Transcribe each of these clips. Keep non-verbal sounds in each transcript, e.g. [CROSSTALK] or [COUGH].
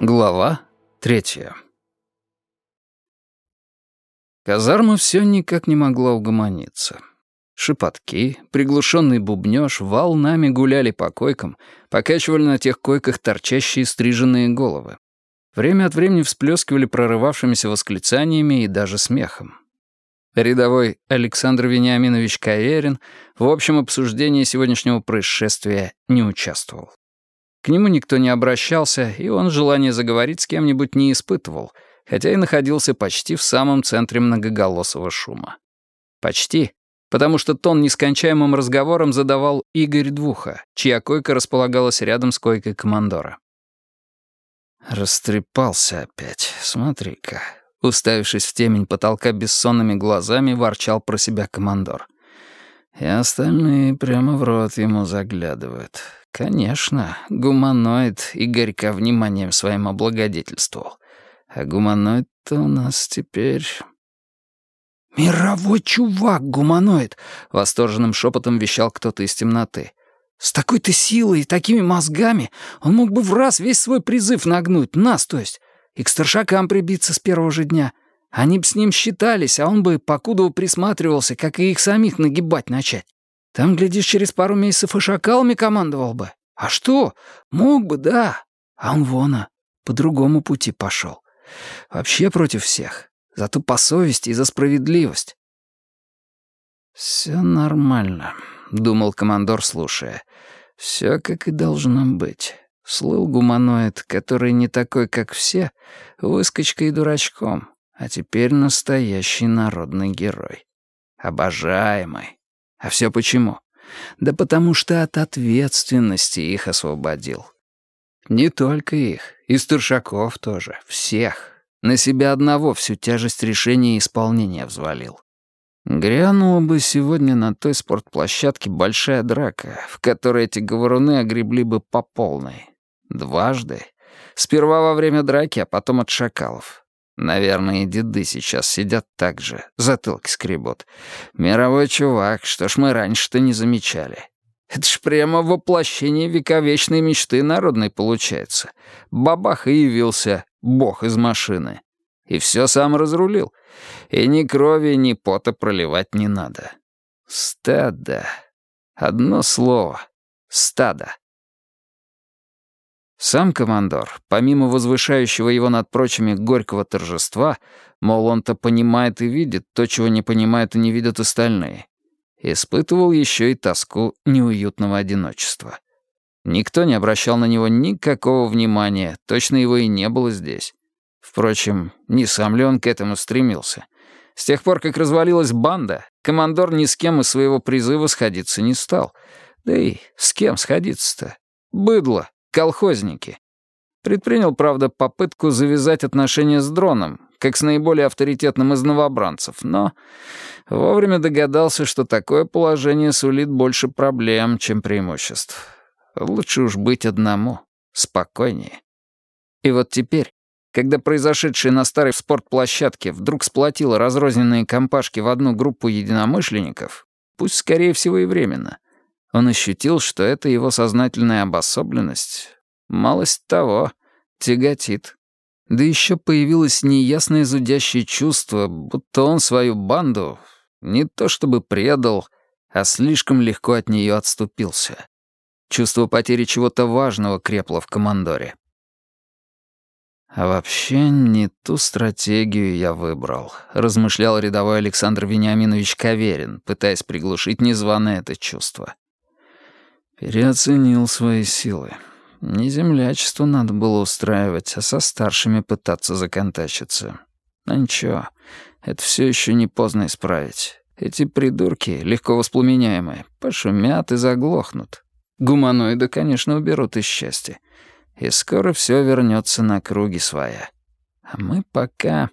Глава третья Казарма все никак не могла угомониться. Шепотки, приглушенный бубнёж волнами гуляли по койкам, покачивали на тех койках торчащие стриженные головы. Время от времени всплескивали прорывавшимися восклицаниями и даже смехом. Рядовой Александр Вениаминович Каверин в общем обсуждении сегодняшнего происшествия не участвовал. К нему никто не обращался, и он желания заговорить с кем-нибудь не испытывал, хотя и находился почти в самом центре многоголосого шума. Почти, потому что тон нескончаемым разговором задавал Игорь Двуха, чья койка располагалась рядом с койкой командора. «Растрепался опять, смотри-ка», — уставившись в темень потолка бессонными глазами, ворчал про себя командор. И остальные прямо в рот ему заглядывают. Конечно, гуманоид Игорька вниманием своим облагодетельствовал. А гуманоид-то у нас теперь... «Мировой чувак, гуманоид!» — восторженным шепотом вещал кто-то из темноты. «С такой-то силой и такими мозгами он мог бы в раз весь свой призыв нагнуть, нас, то есть, и к старшакам прибиться с первого же дня. Они б с ним считались, а он бы покуда присматривался, как и их самих нагибать начать. Там, глядишь, через пару месяцев и шакалами командовал бы. А что? Мог бы, да. А он вон, а, по другому пути пошел. Вообще против всех. Зато по совести и за справедливость. «Все нормально», — думал командор, слушая. «Все как и должно быть. Слыл гуманоид, который не такой, как все, выскочкой и дурачком, а теперь настоящий народный герой. Обожаемый. А все почему? Да потому что от ответственности их освободил. Не только их, и старшаков тоже, всех. На себя одного всю тяжесть решения и исполнения взвалил. Грянула бы сегодня на той спортплощадке большая драка, в которой эти говоруны огребли бы по полной. Дважды. Сперва во время драки, а потом от шакалов. Наверное, и деды сейчас сидят так же, затылки скребут. Мировой чувак, что ж мы раньше-то не замечали. Это ж прямо воплощение вековечной мечты народной получается. Бабах и явился, бог из машины. И все сам разрулил. И ни крови, ни пота проливать не надо. Стадо. Одно слово. Стадо. Сам командор, помимо возвышающего его над прочими горького торжества, мол, он-то понимает и видит то, чего не понимают и не видят остальные, испытывал еще и тоску неуютного одиночества. Никто не обращал на него никакого внимания, точно его и не было здесь. Впрочем, не сам ли он к этому стремился? С тех пор, как развалилась банда, командор ни с кем из своего призыва сходиться не стал. Да и с кем сходиться-то? Быдло, колхозники. Предпринял, правда, попытку завязать отношения с дроном, как с наиболее авторитетным из новобранцев, но вовремя догадался, что такое положение сулит больше проблем, чем преимуществ. Лучше уж быть одному, спокойнее. И вот теперь, когда произошедшее на старой спортплощадке вдруг сплотило разрозненные компашки в одну группу единомышленников, пусть, скорее всего, и временно, он ощутил, что эта его сознательная обособленность, малость того, тяготит. Да еще появилось неясное зудящее чувство, будто он свою банду не то чтобы предал, а слишком легко от нее отступился. Чувство потери чего-то важного крепло в командоре. «А вообще не ту стратегию я выбрал», — размышлял рядовой Александр Вениаминович Каверин, пытаясь приглушить незваное это чувство. Переоценил свои силы. Не землячество надо было устраивать, а со старшими пытаться законтачиться. Но ничего, это все еще не поздно исправить. Эти придурки, легко воспламеняемые, пошумят и заглохнут. Гуманоиды, конечно, уберут из счастья. И скоро все вернется на круги своя. А мы пока...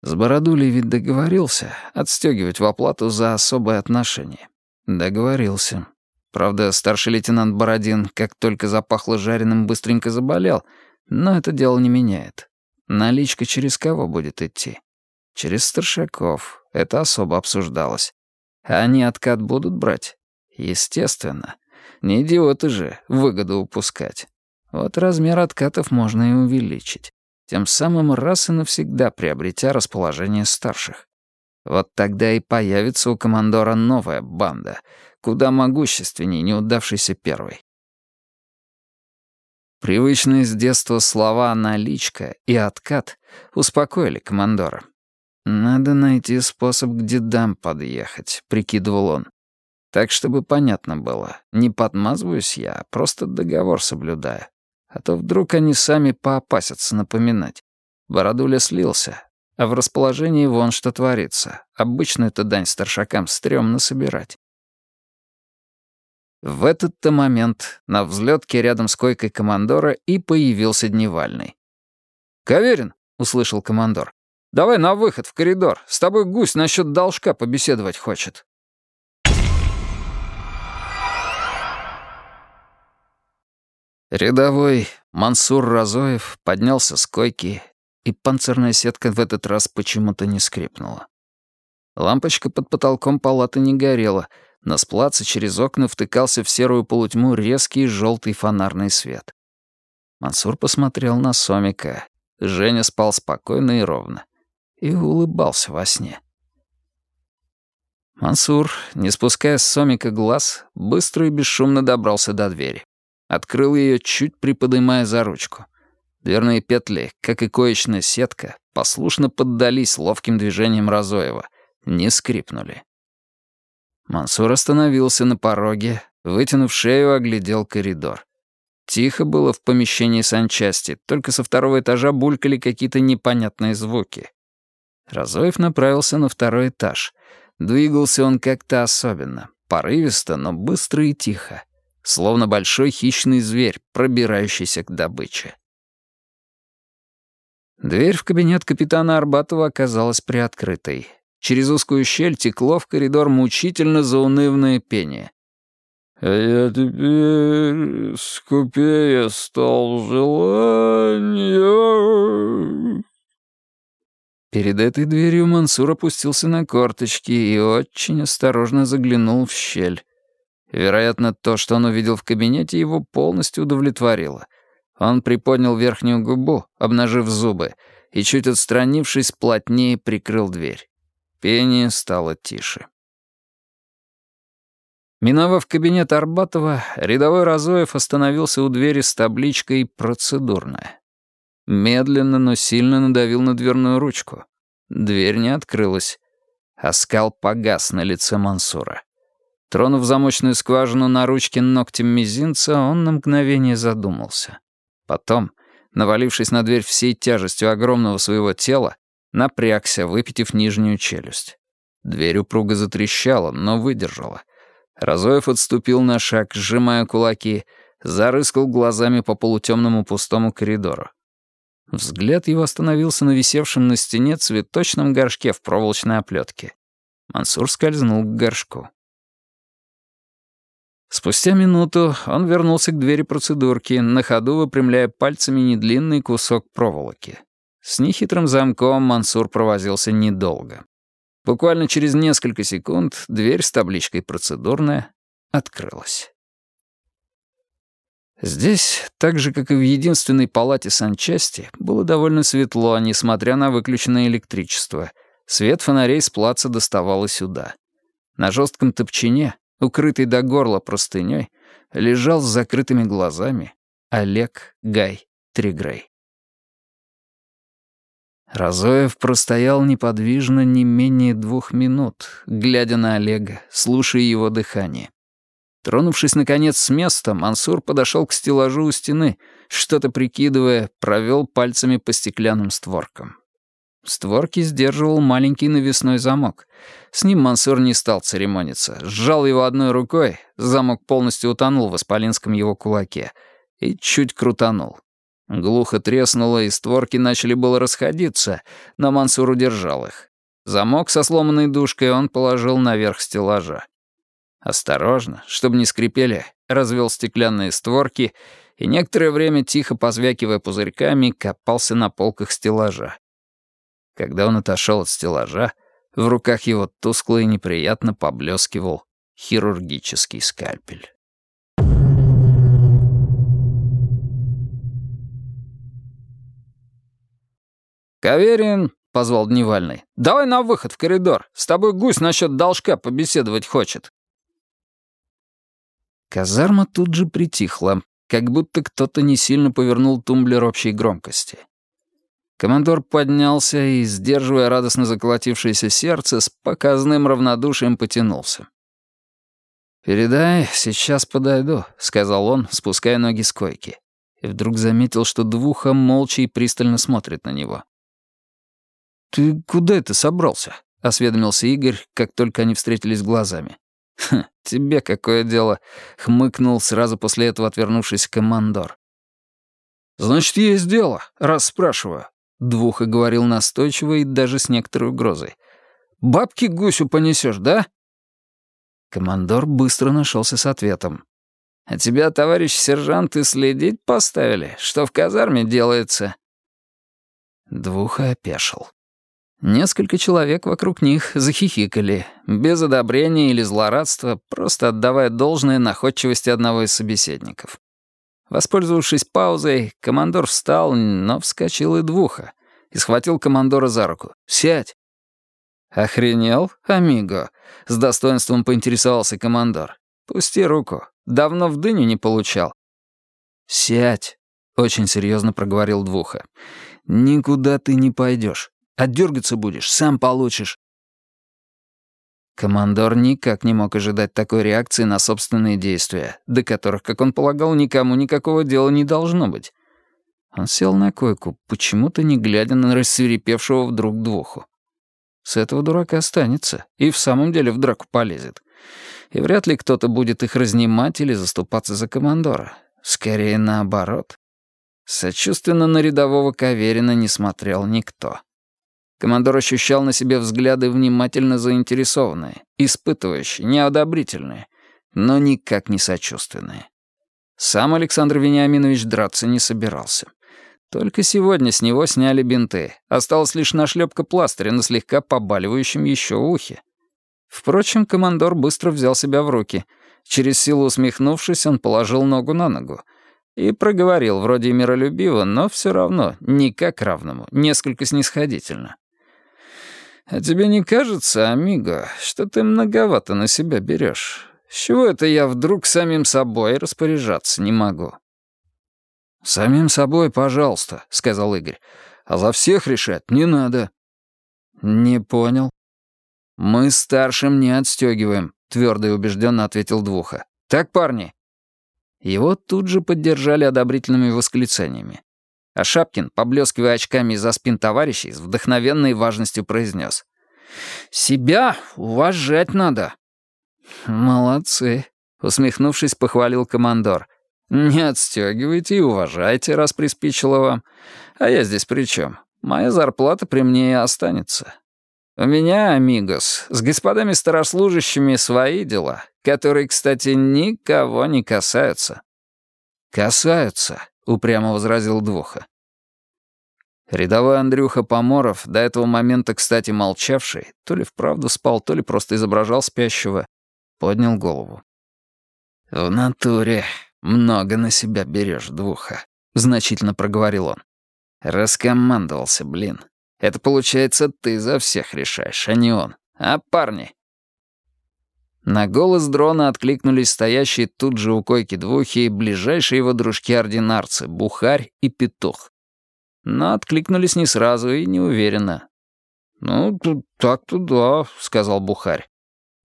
С Бородулей ведь договорился отстегивать в оплату за особое отношение. Договорился. Правда, старший лейтенант Бородин, как только запахло жареным, быстренько заболел, но это дело не меняет. Наличка через кого будет идти? Через старшаков. Это особо обсуждалось. А они откат будут брать? Естественно. Не идиоты же выгоду упускать. Вот размер откатов можно и увеличить. Тем самым раз и навсегда приобретя расположение старших. Вот тогда и появится у командора новая банда, куда могущественнее неудавшейся первой. Привычные с детства слова «наличка» и «откат» успокоили командора. «Надо найти способ к дедам подъехать», — прикидывал он. «Так, чтобы понятно было, не подмазываюсь я, а просто договор соблюдаю. А то вдруг они сами поопасятся напоминать. Бородуля слился, а в расположении вон что творится. Обычно это дань старшакам стрёмно собирать». В этот-то момент на взлетке рядом с койкой командора и появился Дневальный. «Каверин», — услышал командор, — «давай на выход в коридор. С тобой гусь насчет должка побеседовать хочет». Рядовой Мансур Разоев поднялся с койки, и панцирная сетка в этот раз почему-то не скрипнула. Лампочка под потолком палаты не горела — но с через окна втыкался в серую полутьму резкий желтый фонарный свет. Мансур посмотрел на Сомика. Женя спал спокойно и ровно. И улыбался во сне. Мансур, не спуская с Сомика глаз, быстро и бесшумно добрался до двери. Открыл ее, чуть приподнимая за ручку. Дверные петли, как и коечная сетка, послушно поддались ловким движениям Разоева, не скрипнули. Мансур остановился на пороге, вытянув шею, оглядел коридор. Тихо было в помещении санчасти, только со второго этажа булькали какие-то непонятные звуки. Разоев направился на второй этаж. Двигался он как-то особенно, порывисто, но быстро и тихо, словно большой хищный зверь, пробирающийся к добыче. Дверь в кабинет капитана Арбатова оказалась приоткрытой. Через узкую щель текло в коридор мучительно заунывное пение. «А я теперь скупее стал желания...» Перед этой дверью Мансур опустился на корточки и очень осторожно заглянул в щель. Вероятно, то, что он увидел в кабинете, его полностью удовлетворило. Он приподнял верхнюю губу, обнажив зубы, и, чуть отстранившись, плотнее прикрыл дверь. Пение стало тише. Миновав кабинет Арбатова, рядовой Разоев остановился у двери с табличкой «Процедурная». Медленно, но сильно надавил на дверную ручку. Дверь не открылась. Оскал погас на лице Мансура. Тронув замочную скважину на ручке ногтем мизинца, он на мгновение задумался. Потом, навалившись на дверь всей тяжестью огромного своего тела, Напрягся, выпитив нижнюю челюсть. Дверь упруго затрещала, но выдержала. Разоев отступил на шаг, сжимая кулаки, зарыскал глазами по полутемному пустому коридору. Взгляд его остановился на висевшем на стене цветочном горшке в проволочной оплетке. Мансур скользнул к горшку. Спустя минуту он вернулся к двери процедурки, на ходу выпрямляя пальцами недлинный кусок проволоки. С нехитрым замком Мансур провозился недолго. Буквально через несколько секунд дверь с табличкой «Процедурная» открылась. Здесь, так же, как и в единственной палате санчасти, было довольно светло, несмотря на выключенное электричество. Свет фонарей с плаца доставал и сюда. На жестком топчине, укрытый до горла простыней, лежал с закрытыми глазами Олег Гай Тригрей. Разоев простоял неподвижно не менее двух минут, глядя на Олега, слушая его дыхание. Тронувшись, наконец, с места, Мансур подошел к стеллажу у стены, что-то прикидывая, провел пальцами по стеклянным створкам. Створки сдерживал маленький навесной замок. С ним Мансур не стал церемониться. Сжал его одной рукой, замок полностью утонул в исполинском его кулаке, и чуть крутанул. Глухо треснуло, и створки начали было расходиться, но Мансур удержал их. Замок со сломанной дужкой он положил наверх стеллажа. Осторожно, чтобы не скрипели, развел стеклянные створки и некоторое время, тихо позвякивая пузырьками, копался на полках стеллажа. Когда он отошел от стеллажа, в руках его тускло и неприятно поблескивал хирургический скальпель. «Каверин», — позвал Дневальный, — «давай на выход в коридор. С тобой гусь насчет должка побеседовать хочет». Казарма тут же притихла, как будто кто-то не сильно повернул тумблер общей громкости. Командор поднялся и, сдерживая радостно заколотившееся сердце, с показным равнодушием потянулся. «Передай, сейчас подойду», — сказал он, спуская ноги с койки. И вдруг заметил, что Двуха молча и пристально смотрит на него. «Ты куда это собрался?» — осведомился Игорь, как только они встретились глазами. «Хм, тебе какое дело?» — хмыкнул сразу после этого отвернувшись командор. «Значит, есть дело, раз спрашиваю», — Двуха говорил настойчиво и даже с некоторой угрозой. «Бабки гусю понесешь, да?» Командор быстро нашелся с ответом. «А тебя, товарищ сержант, и следить поставили, что в казарме делается?» Двуха опешил. Несколько человек вокруг них захихикали, без одобрения или злорадства, просто отдавая должное находчивости одного из собеседников. Воспользовавшись паузой, командор встал, но вскочил и двуха, и схватил командора за руку. «Сядь!» «Охренел, амиго?» — с достоинством поинтересовался командор. «Пусти руку. Давно в дыню не получал». «Сядь!» — очень серьезно проговорил Двуха. «Никуда ты не пойдешь. Отдергаться будешь, сам получишь». Командор никак не мог ожидать такой реакции на собственные действия, до которых, как он полагал, никому никакого дела не должно быть. Он сел на койку, почему-то не глядя на рассверепевшего вдруг двуху. С этого дурака останется, и в самом деле в драку полезет. И вряд ли кто-то будет их разнимать или заступаться за командора. Скорее наоборот. Сочувственно на рядового Каверина не смотрел никто. Командор ощущал на себе взгляды внимательно заинтересованные, испытывающие, неодобрительные, но никак не сочувственные. Сам Александр Вениаминович драться не собирался. Только сегодня с него сняли бинты. Осталась лишь нашлепка пластыря на слегка побаливающем еще ухе. Впрочем, командор быстро взял себя в руки. Через силу усмехнувшись, он положил ногу на ногу. И проговорил, вроде миролюбиво, но все равно, не как равному, несколько снисходительно. А тебе не кажется, амиго, что ты многовато на себя берешь? С чего это я вдруг самим собой распоряжаться не могу?» «Самим собой, пожалуйста», — сказал Игорь. «А за всех решать не надо». «Не понял». «Мы старшим не отстегиваем», — твердо и убежденно ответил Двуха. «Так, парни?» Его тут же поддержали одобрительными восклицаниями. А Шапкин, поблескивая очками из-за спин товарищей, с вдохновенной важностью произнес. «Себя уважать надо». «Молодцы», — усмехнувшись, похвалил командор. «Не отстегивайте и уважайте, раз приспичило вам. А я здесь при чем? Моя зарплата при мне и останется. У меня, амигос, с господами старослужащими свои дела, которые, кстати, никого не касаются». «Касаются», — упрямо возразил Двуха. Рядовой Андрюха Поморов, до этого момента, кстати, молчавший, то ли вправду спал, то ли просто изображал спящего, поднял голову. «В натуре много на себя берешь, Двуха», — значительно проговорил он. «Раскомандовался, блин. Это, получается, ты за всех решаешь, а не он. А, парни?» На голос дрона откликнулись стоящие тут же у койки двухи ближайшие его дружки-ординарцы, Бухарь и Петух. Но откликнулись не сразу и неуверенно. «Ну, так-то да», — сказал Бухарь.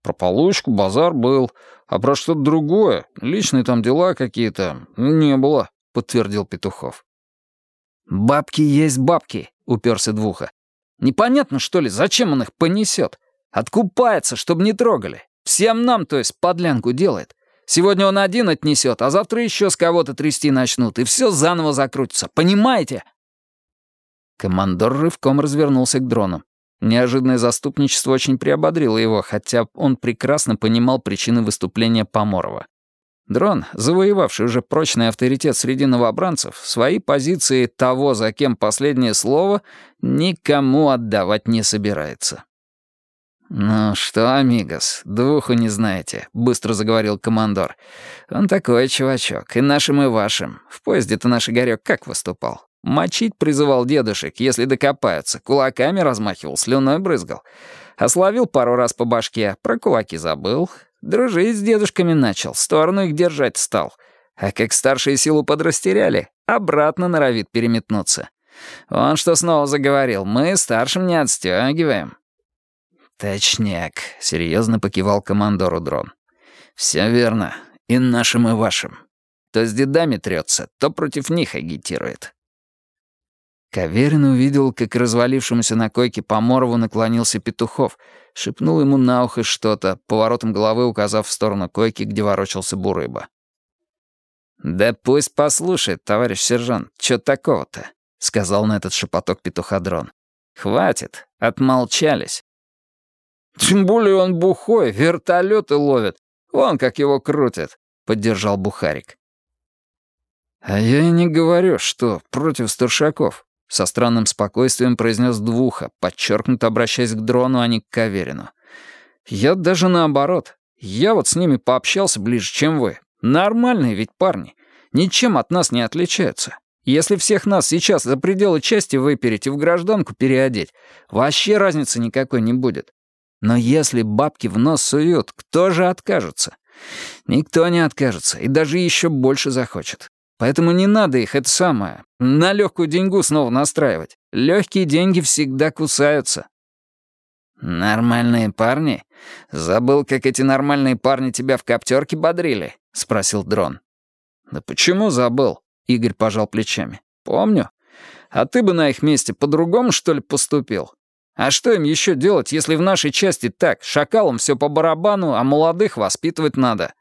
«Про получку базар был, а про что-то другое, личные там дела какие-то, не было», — подтвердил Петухов. «Бабки есть бабки», — уперся Двуха. «Непонятно, что ли, зачем он их понесет? Откупается, чтобы не трогали. Всем нам, то есть, подлянку делает. Сегодня он один отнесет, а завтра еще с кого-то трясти начнут, и все заново закрутится. Понимаете?» Командор рывком развернулся к дрону. Неожиданное заступничество очень приободрило его, хотя он прекрасно понимал причины выступления Поморова. Дрон, завоевавший уже прочный авторитет среди новобранцев, свои позиции того, за кем последнее слово, никому отдавать не собирается. «Ну что, амигос, духу не знаете», — быстро заговорил командор. «Он такой чувачок, и нашим, и вашим. В поезде-то наш Игорёк как выступал? Мочить призывал дедушек, если докопаются, кулаками размахивал, слюной брызгал. Ословил пару раз по башке, про кулаки забыл. Дружить с дедушками начал, сторону их держать стал. А как старшие силу подрастеряли, обратно норовит переметнуться. Он что снова заговорил, мы старшим не отстёгиваем. «Точняк», — серьезно покивал командору дрон. «Все верно. И нашим, и вашим. То с дедами трется, то против них агитирует». Каверин увидел, как развалившемуся на койке Поморову наклонился Петухов, шепнул ему на ухо что-то, поворотом головы указав в сторону койки, где ворочался Бурыба. «Да пусть послушает, товарищ сержант, что такого-то?» — сказал на этот шепоток Петуходрон. «Хватит, отмолчались. «Тем более он бухой, вертолеты ловит. Вон как его крутят», — поддержал Бухарик. «А я и не говорю, что против старшаков», — со странным спокойствием произнес Двуха, подчеркнуто обращаясь к дрону, а не к Каверину. «Я даже наоборот. Я вот с ними пообщался ближе, чем вы. Нормальные ведь парни. Ничем от нас не отличаются. Если всех нас сейчас за пределы части выпереть и в гражданку переодеть, вообще разницы никакой не будет. Но если бабки в нос суют, кто же откажется? Никто не откажется, и даже еще больше захочет. Поэтому не надо их, это самое, на легкую деньгу снова настраивать. Легкие деньги всегда кусаются. «Нормальные парни? Забыл, как эти нормальные парни тебя в коптерке бодрили?» — спросил Дрон. «Да почему забыл?» — Игорь пожал плечами. «Помню. А ты бы на их месте по-другому, что ли, поступил? А что им еще делать, если в нашей части так, шакалам все по барабану, а молодых воспитывать надо?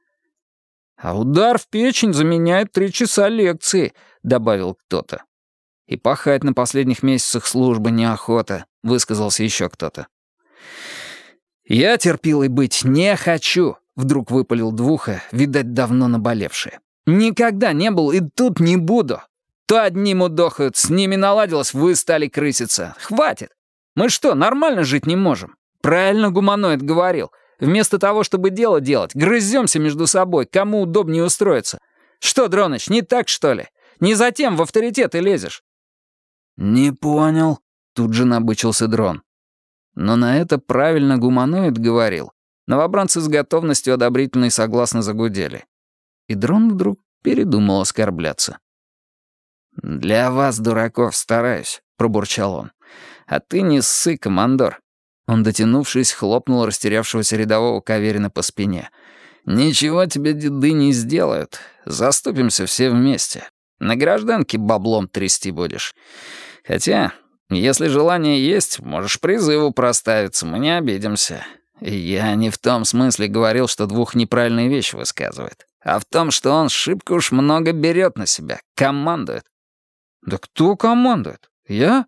А удар в печень заменяет три часа лекции, добавил кто-то. И пахать на последних месяцах службы неохота, высказался еще кто-то. «Я терпилой быть не хочу», — вдруг выпалил Двуха, видать, давно наболевшее. «Никогда не был и тут не буду. То одним удохают, с ними наладилось, вы стали крыситься. Хватит. Мы что, нормально жить не можем? Правильно гуманоид говорил. Вместо того, чтобы дело делать, грыземся между собой, кому удобнее устроиться. Что, Дроныч, не так, что ли? Не затем в авторитет и лезешь?» «Не понял», — тут же набычился дрон. Но на это правильно гуманоид говорил. Новобранцы с готовностью одобрительно и согласно загудели. И дрон вдруг передумал оскорбляться. «Для вас, дураков, стараюсь», — пробурчал он. «А ты не ссы, командор». Он, дотянувшись, хлопнул растерявшегося рядового Каверина по спине. «Ничего тебе деды не сделают. Заступимся все вместе. На гражданке баблом трясти будешь. Хотя, если желание есть, можешь призыву проставиться, мы не обидимся. я не в том смысле говорил, что двух неправильные вещи высказывает, а в том, что он шибко уж много берет на себя, командует». «Да кто командует? Я?»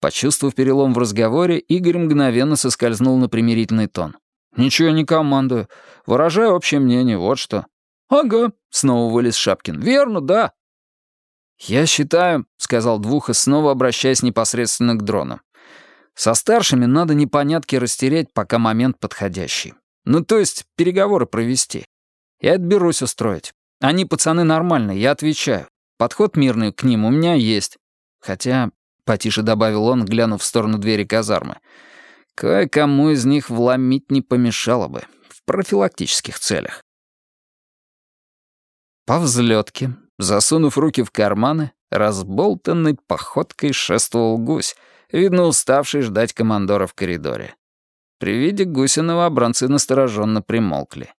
Почувствовав перелом в разговоре, Игорь мгновенно соскользнул на примирительный тон. «Ничего не командую. Выражаю общее мнение, вот что». «Ага», — снова вылез Шапкин. «Верно, да». «Я считаю», — сказал Двуха, снова обращаясь непосредственно к дронам. «Со старшими надо непонятки растереть, пока момент подходящий. Ну, то есть переговоры провести. Я отберусь устроить. Они пацаны нормальные, я отвечаю. Подход мирный к ним у меня есть. Хотя Потише добавил он, глянув в сторону двери казармы. Кое-кому из них вломить не помешало бы. В профилактических целях. По взлетке, засунув руки в карманы, разболтанной походкой шествовал гусь, видно, уставший ждать командора в коридоре. При виде гуся новобранцы настороженно примолкли.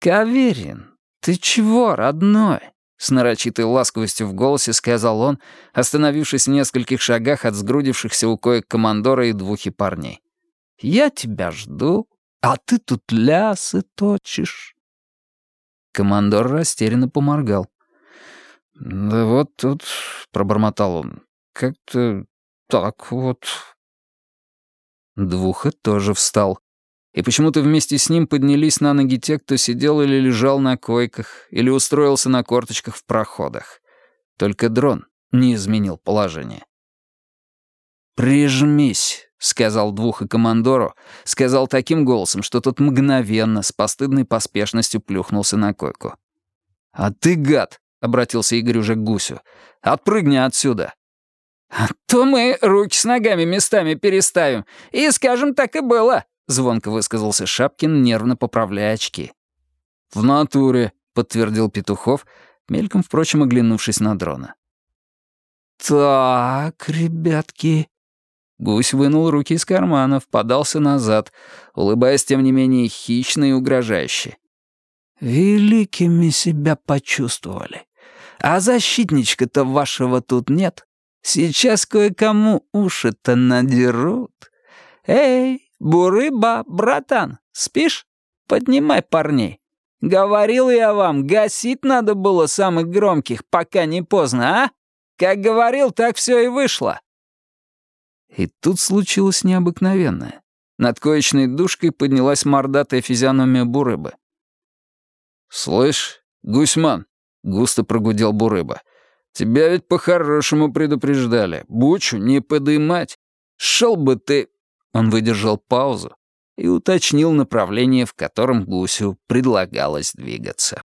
«Каверин, ты чего, родной?» С нарочитой ласковостью в голосе сказал он, остановившись в нескольких шагах от сгрудившихся у коек командора и двухи парней. «Я тебя жду, а ты тут лясы точишь». Командор растерянно поморгал. «Да вот тут», — пробормотал он, — «как-то так вот». Двуха тоже встал. И почему-то вместе с ним поднялись на ноги те, кто сидел или лежал на койках, или устроился на корточках в проходах. Только дрон не изменил положение. «Прижмись», — сказал двух и командору, сказал таким голосом, что тот мгновенно, с постыдной поспешностью плюхнулся на койку. «А ты, гад!» — обратился Игорь уже к гусю. «Отпрыгни отсюда!» «А то мы руки с ногами местами переставим, и скажем, так и было», — звонко высказался Шапкин, нервно поправляя очки. «В натуре», — подтвердил Петухов, мельком, впрочем, оглянувшись на дрона. «Так, ребятки...» Гусь вынул руки из карманов, подался назад, улыбаясь, тем не менее, хищно и угрожающе. «Великими себя почувствовали. А защитничка-то вашего тут нет. Сейчас кое-кому уши-то надерут. Эй, бурыба, братан, спишь? Поднимай парней. Говорил я вам, гасить надо было самых громких, пока не поздно, а? Как говорил, так все и вышло. И тут случилось необыкновенное. Над коечной душкой поднялась мордатая физиономия Бурыбы. «Слышь, Гусьман», — густо прогудел Бурыба, Тебя ведь по-хорошему предупреждали. Бучу не подымать. Шел бы ты...» Он выдержал паузу и уточнил направление, в котором гусю предлагалось двигаться.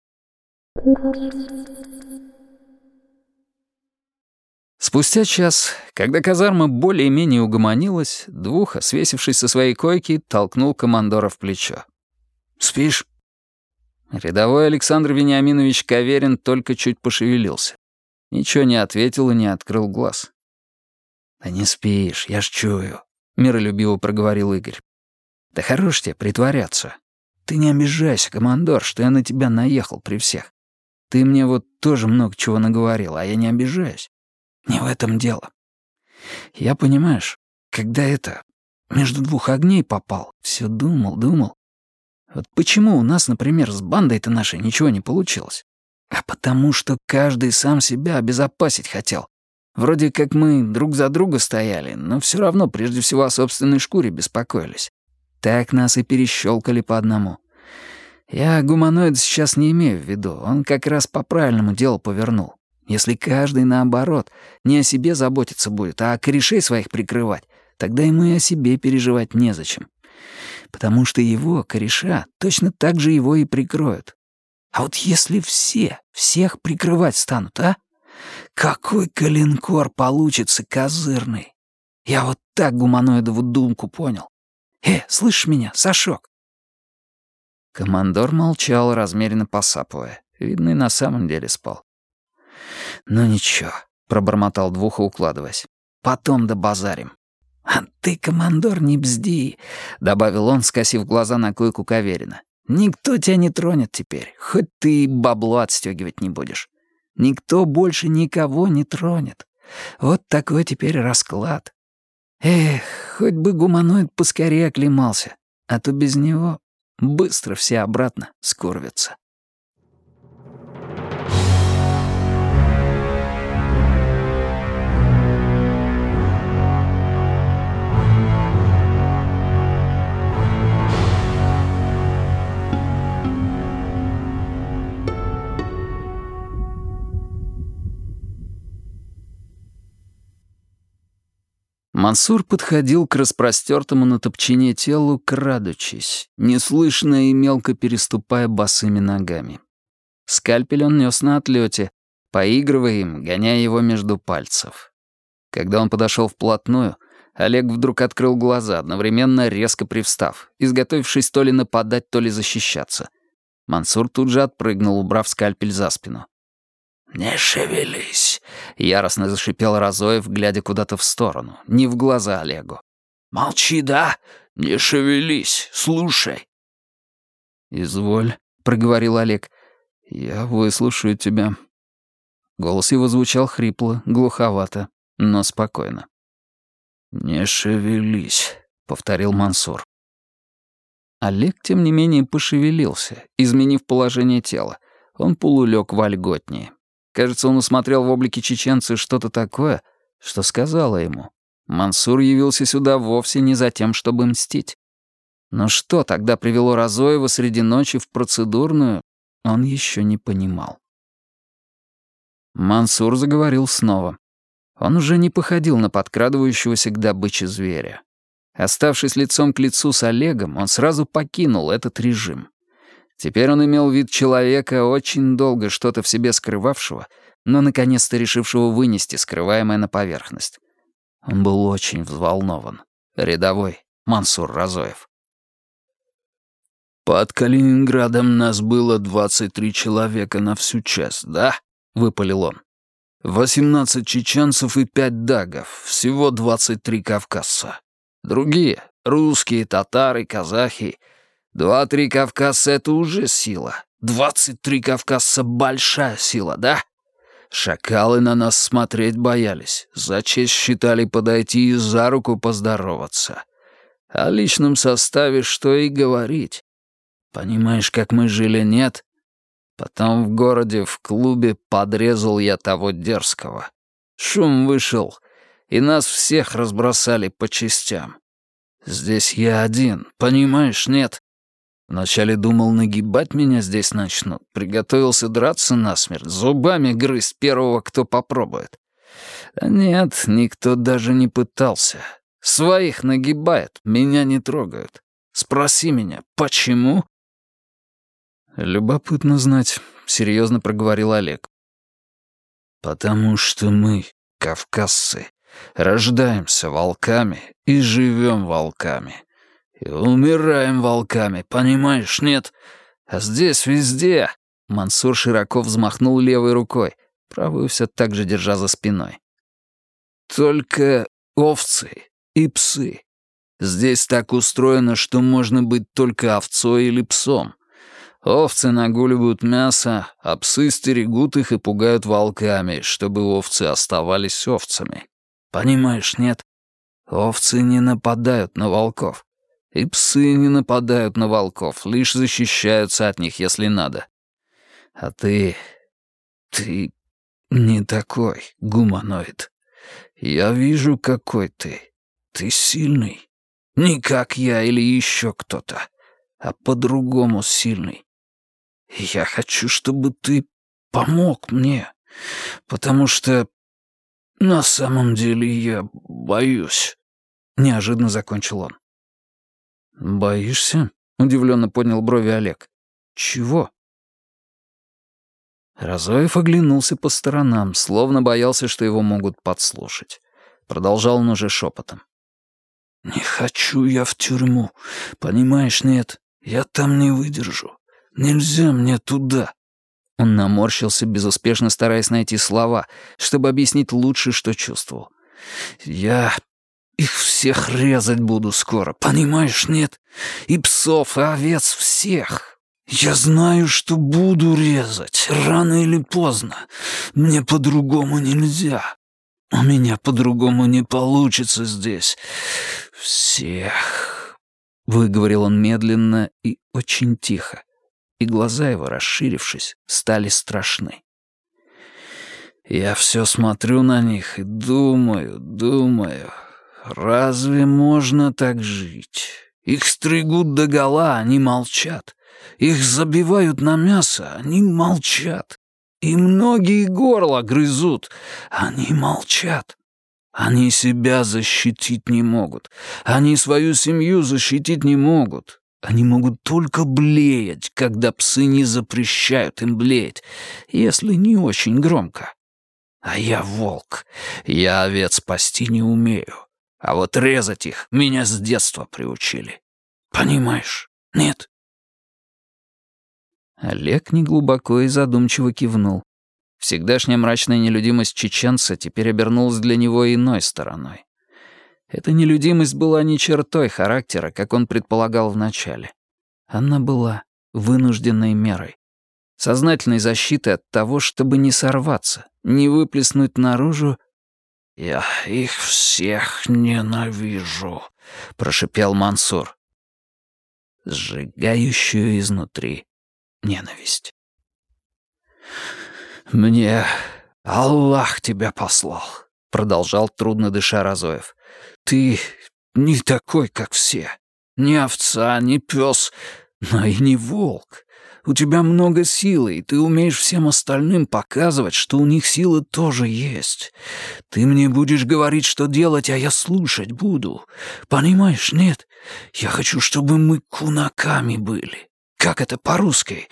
Спустя час, когда казарма более-менее угомонилась, Двуха, свесившись со своей койки, толкнул командора в плечо. «Спишь?» Рядовой Александр Вениаминович Каверин только чуть пошевелился. Ничего не ответил и не открыл глаз. «Да не спишь, я ж чую», — миролюбиво проговорил Игорь. «Да хорош тебе притворяться. Ты не обижайся, командор, что я на тебя наехал при всех. Ты мне вот тоже много чего наговорил, а я не обижаюсь. Не в этом дело. Я, понимаешь, когда это, между двух огней попал, все думал, думал. Вот почему у нас, например, с бандой-то нашей ничего не получилось? а потому что каждый сам себя обезопасить хотел. Вроде как мы друг за друга стояли, но все равно прежде всего о собственной шкуре беспокоились. Так нас и перещелкали по одному. Я гуманоид сейчас не имею в виду, он как раз по правильному делу повернул. Если каждый, наоборот, не о себе заботиться будет, а корешей своих прикрывать, тогда ему и о себе переживать незачем. Потому что его, кореша, точно так же его и прикроют. А вот если все, всех прикрывать станут, а? Какой калинкор получится козырный. Я вот так гуманоидову думку понял. Э, слышишь меня, Сашок? Командор молчал, размеренно посапывая. Видно, и на самом деле спал. «Ну ничего», — пробормотал Двуха, укладываясь. «Потом добазарим». «А ты, командор, не бзди», — добавил он, скосив глаза на койку Каверина. Никто тебя не тронет теперь, хоть ты и бабло отстегивать не будешь. Никто больше никого не тронет. Вот такой теперь расклад. Эх, хоть бы гуманоид поскорее оклемался, а то без него быстро все обратно скорвятся. Мансур подходил к распростертому на топчине телу, крадучись, неслышно и мелко переступая босыми ногами. Скальпель он нес на отлете, поигрывая им, гоняя его между пальцев. Когда он подошел вплотную, Олег вдруг открыл глаза, одновременно резко привстав, изготовившись то ли нападать, то ли защищаться. Мансур тут же отпрыгнул, убрав скальпель за спину. «Не шевелись!» — яростно зашипел Разоев, глядя куда-то в сторону, не в глаза Олегу. «Молчи, да? Не шевелись, слушай!» «Изволь», — проговорил Олег. «Я выслушаю тебя». Голос его звучал хрипло, глуховато, но спокойно. «Не шевелись», — повторил Мансур. Олег, тем не менее, пошевелился, изменив положение тела. Он полулёг вольготнее. Кажется, он усмотрел в облике чеченца что-то такое, что сказала ему Мансур явился сюда вовсе не за тем, чтобы мстить. Но что тогда привело Разоева среди ночи в процедурную, он еще не понимал. Мансур заговорил снова. Он уже не походил на подкрадывающегося к добыче зверя. Оставшись лицом к лицу с Олегом, он сразу покинул этот режим. Теперь он имел вид человека, очень долго что-то в себе скрывавшего, но наконец-то решившего вынести скрываемое на поверхность. Он был очень взволнован. Рядовой Мансур Разоев. «Под Калининградом нас было 23 человека на всю часть, да?» — выпалил он. «Восемнадцать чеченцев и пять дагов, всего 23 кавказца. Другие — русские, татары, казахи. Два-три кавказца — это уже сила. Двадцать три кавказца — большая сила, да?» Шакалы на нас смотреть боялись, за честь считали подойти и за руку поздороваться. О личном составе что и говорить. Понимаешь, как мы жили, нет? Потом в городе, в клубе подрезал я того дерзкого. Шум вышел, и нас всех разбросали по частям. Здесь я один, понимаешь, нет? Вначале думал, нагибать меня здесь начнут. Приготовился драться насмерть, зубами грызть первого, кто попробует. А нет, никто даже не пытался. Своих нагибает, меня не трогают. Спроси меня, почему? Любопытно знать, серьезно проговорил Олег. Потому что мы, кавказцы, рождаемся волками и живем волками. И умираем волками, понимаешь, нет? А здесь везде...» Мансур широко взмахнул левой рукой, правую все так же держа за спиной. «Только овцы и псы. Здесь так устроено, что можно быть только овцой или псом. Овцы нагуливают мясо, а псы стерегут их и пугают волками, чтобы овцы оставались овцами. Понимаешь, нет? Овцы не нападают на волков. И псы не нападают на волков, лишь защищаются от них, если надо. А ты... ты не такой гуманоид. Я вижу, какой ты. Ты сильный. Не как я или еще кто-то, а по-другому сильный. я хочу, чтобы ты помог мне, потому что на самом деле я боюсь. Неожиданно закончил он. «Боишься?» — удивленно поднял брови Олег. «Чего?» Разоев оглянулся по сторонам, словно боялся, что его могут подслушать. Продолжал он уже шепотом. «Не хочу я в тюрьму. Понимаешь, нет, я там не выдержу. Нельзя мне туда». Он наморщился, безуспешно стараясь найти слова, чтобы объяснить лучше, что чувствовал. «Я их всех резать буду скоро, понимаешь, нет? И псов, и овец всех. Я знаю, что буду резать, рано или поздно. Мне по-другому нельзя. У меня по-другому не получится здесь. Всех. Выговорил он медленно и очень тихо, и глаза его, расширившись, стали страшны. Я все смотрю на них и думаю, думаю, Разве можно так жить? Их стригут догола, они молчат. Их забивают на мясо, они молчат. И многие горло грызут, они молчат. Они себя защитить не могут. Они свою семью защитить не могут. Они могут только блеять, когда псы не запрещают им блеять, если не очень громко. А я волк. Я овец спасти не умею. А вот резать их меня с детства приучили. Понимаешь? Нет?» Олег неглубоко и задумчиво кивнул. Всегдашняя мрачная нелюдимость чеченца теперь обернулась для него иной стороной. Эта нелюдимость была не чертой характера, как он предполагал вначале. Она была вынужденной мерой. Сознательной защитой от того, чтобы не сорваться, не выплеснуть наружу «Я их всех ненавижу», — прошипел Мансур. Сжигающую изнутри ненависть. «Мне Аллах тебя послал. продолжал трудно дыша Разоев. «Ты не такой, как все. Не овца, не пес, но и не волк. У тебя много силы, и ты умеешь всем остальным показывать, что у них силы тоже есть. Ты мне будешь говорить, что делать, а я слушать буду. Понимаешь, нет? Я хочу, чтобы мы кунаками были. Как это по-русски?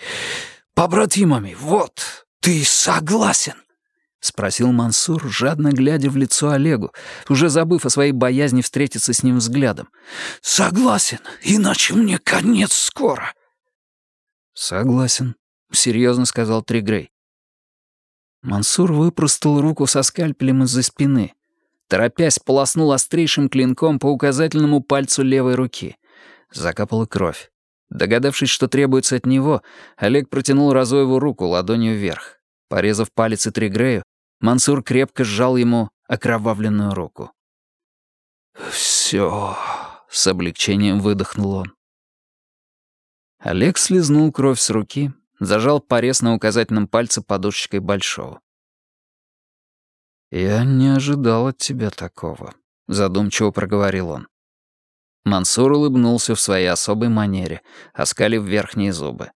Побратимами, вот. Ты согласен?» — спросил Мансур, жадно глядя в лицо Олегу, уже забыв о своей боязни встретиться с ним взглядом. «Согласен, иначе мне конец скоро». «Согласен», — серьезно сказал Тригрей. Мансур выпростал руку со скальпелем из-за спины. Торопясь, полоснул острейшим клинком по указательному пальцу левой руки. Закапала кровь. Догадавшись, что требуется от него, Олег протянул Разоеву руку ладонью вверх. Порезав палец и Тригрею, Мансур крепко сжал ему окровавленную руку. «Всё», — с облегчением выдохнул он. Олег слезнул кровь с руки, зажал порез на указательном пальце подушечкой большого. «Я не ожидал от тебя такого», — задумчиво проговорил он. Мансур улыбнулся в своей особой манере, оскалив верхние зубы.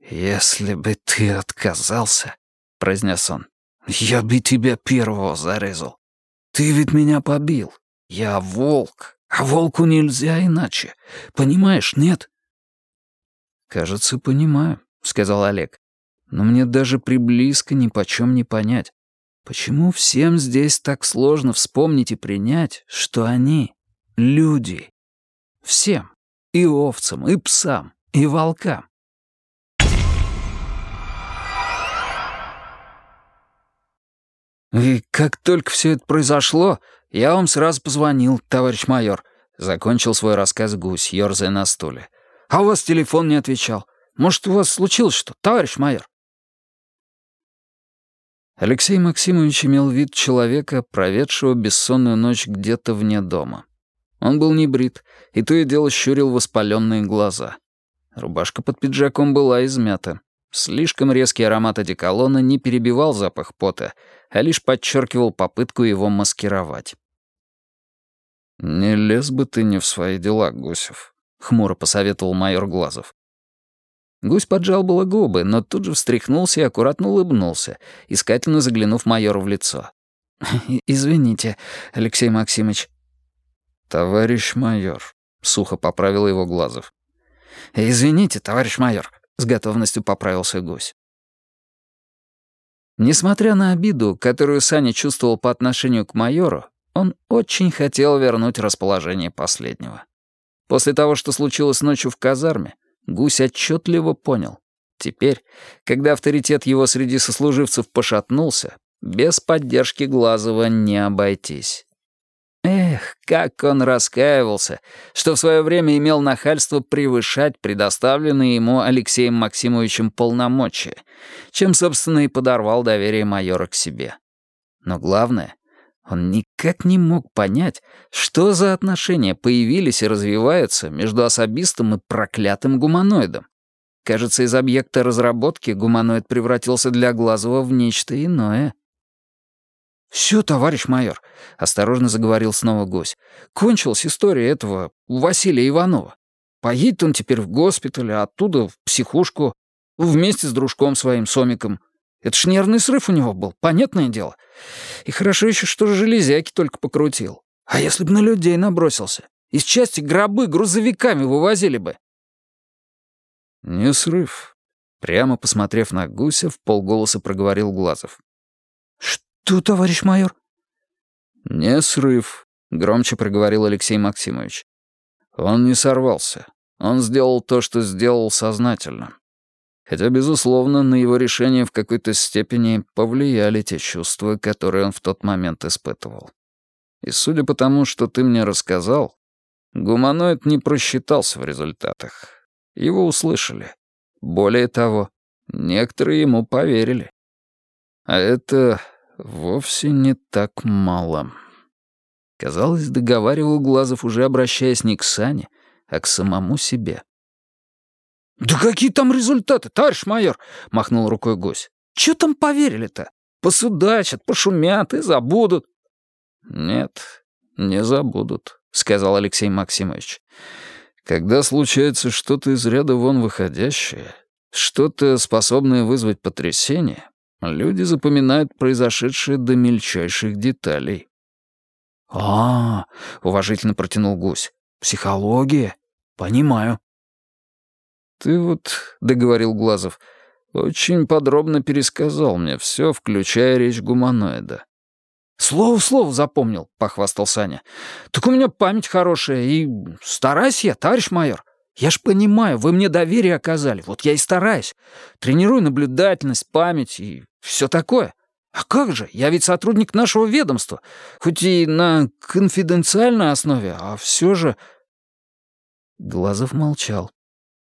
«Если бы ты отказался», — произнес он, — «я бы тебя первого зарезал. Ты ведь меня побил. Я волк, а волку нельзя иначе. Понимаешь, нет?» «Кажется, понимаю», — сказал Олег. «Но мне даже приблизко ни почем не понять, почему всем здесь так сложно вспомнить и принять, что они — люди. Всем. И овцам, и псам, и волкам. «И как только все это произошло, я вам сразу позвонил, товарищ майор», — закончил свой рассказ гусь, ерзая на стуле. А у вас телефон не отвечал. Может, у вас случилось что, товарищ майор?» Алексей Максимович имел вид человека, проведшего бессонную ночь где-то вне дома. Он был не брит, и то и дело щурил воспаленные глаза. Рубашка под пиджаком была измята. Слишком резкий аромат одеколона не перебивал запах пота, а лишь подчеркивал попытку его маскировать. «Не лез бы ты не в свои дела, Гусев», — хмуро посоветовал майор Глазов. Гусь поджал было губы, но тут же встряхнулся и аккуратно улыбнулся, искательно заглянув майору в лицо. «Извините, Алексей Максимович». «Товарищ майор», — сухо поправил его Глазов. «Извините, товарищ майор», — с готовностью поправился гусь. Несмотря на обиду, которую Саня чувствовал по отношению к майору, он очень хотел вернуть расположение последнего. После того, что случилось ночью в казарме, Гусь отчетливо понял. Теперь, когда авторитет его среди сослуживцев пошатнулся, без поддержки Глазова не обойтись. Эх, как он раскаивался, что в свое время имел нахальство превышать предоставленные ему Алексеем Максимовичем полномочия, чем, собственно, и подорвал доверие майора к себе. Но главное, он никак не мог понять, что за отношения появились и развиваются между особистом и проклятым гуманоидом. Кажется, из объекта разработки гуманоид превратился для Глазова в нечто иное. «Все, товарищ майор», — осторожно заговорил снова гость. «Кончилась история этого Василия Иванова. Поедет он теперь в госпиталь, а оттуда в психушку, вместе с дружком своим, Сомиком. Это ж нервный срыв у него был, понятное дело. И хорошо еще, что железяки только покрутил. А если бы на людей набросился? Из части гробы грузовиками вывозили бы. «Не срыв», — прямо посмотрев на гуся, в полголоса проговорил Глазов. «Что, товарищ майор?» «Не срыв», — громче проговорил Алексей Максимович. «Он не сорвался. Он сделал то, что сделал сознательно. Хотя, безусловно, на его решение в какой-то степени повлияли те чувства, которые он в тот момент испытывал. И судя по тому, что ты мне рассказал, гуманоид не просчитался в результатах. Его услышали. Более того, некоторые ему поверили. А это вовсе не так мало. Казалось, договаривал Глазов, уже обращаясь не к Сане, а к самому себе. «Да какие там результаты, товарищ майор?» — махнул рукой гость. «Чё там поверили-то? Посудачат, пошумят и забудут. «Нет, не забудут», — сказал Алексей Максимович. «Когда случается что-то из ряда вон выходящее, что-то, способное вызвать потрясение, люди запоминают произошедшее до мельчайших деталей». «А, -а — уважительно протянул гусь, — психология? Понимаю». «Ты вот, — договорил Глазов, — очень подробно пересказал мне все, включая речь гуманоида. «Слово в слово запомнил», — похвастал Саня. «Так у меня память хорошая, и стараюсь я, товарищ майор. Я ж понимаю, вы мне доверие оказали, вот я и стараюсь. Тренирую наблюдательность, память и все такое. А как же, я ведь сотрудник нашего ведомства, хоть и на конфиденциальной основе, а все же...» Глазов молчал,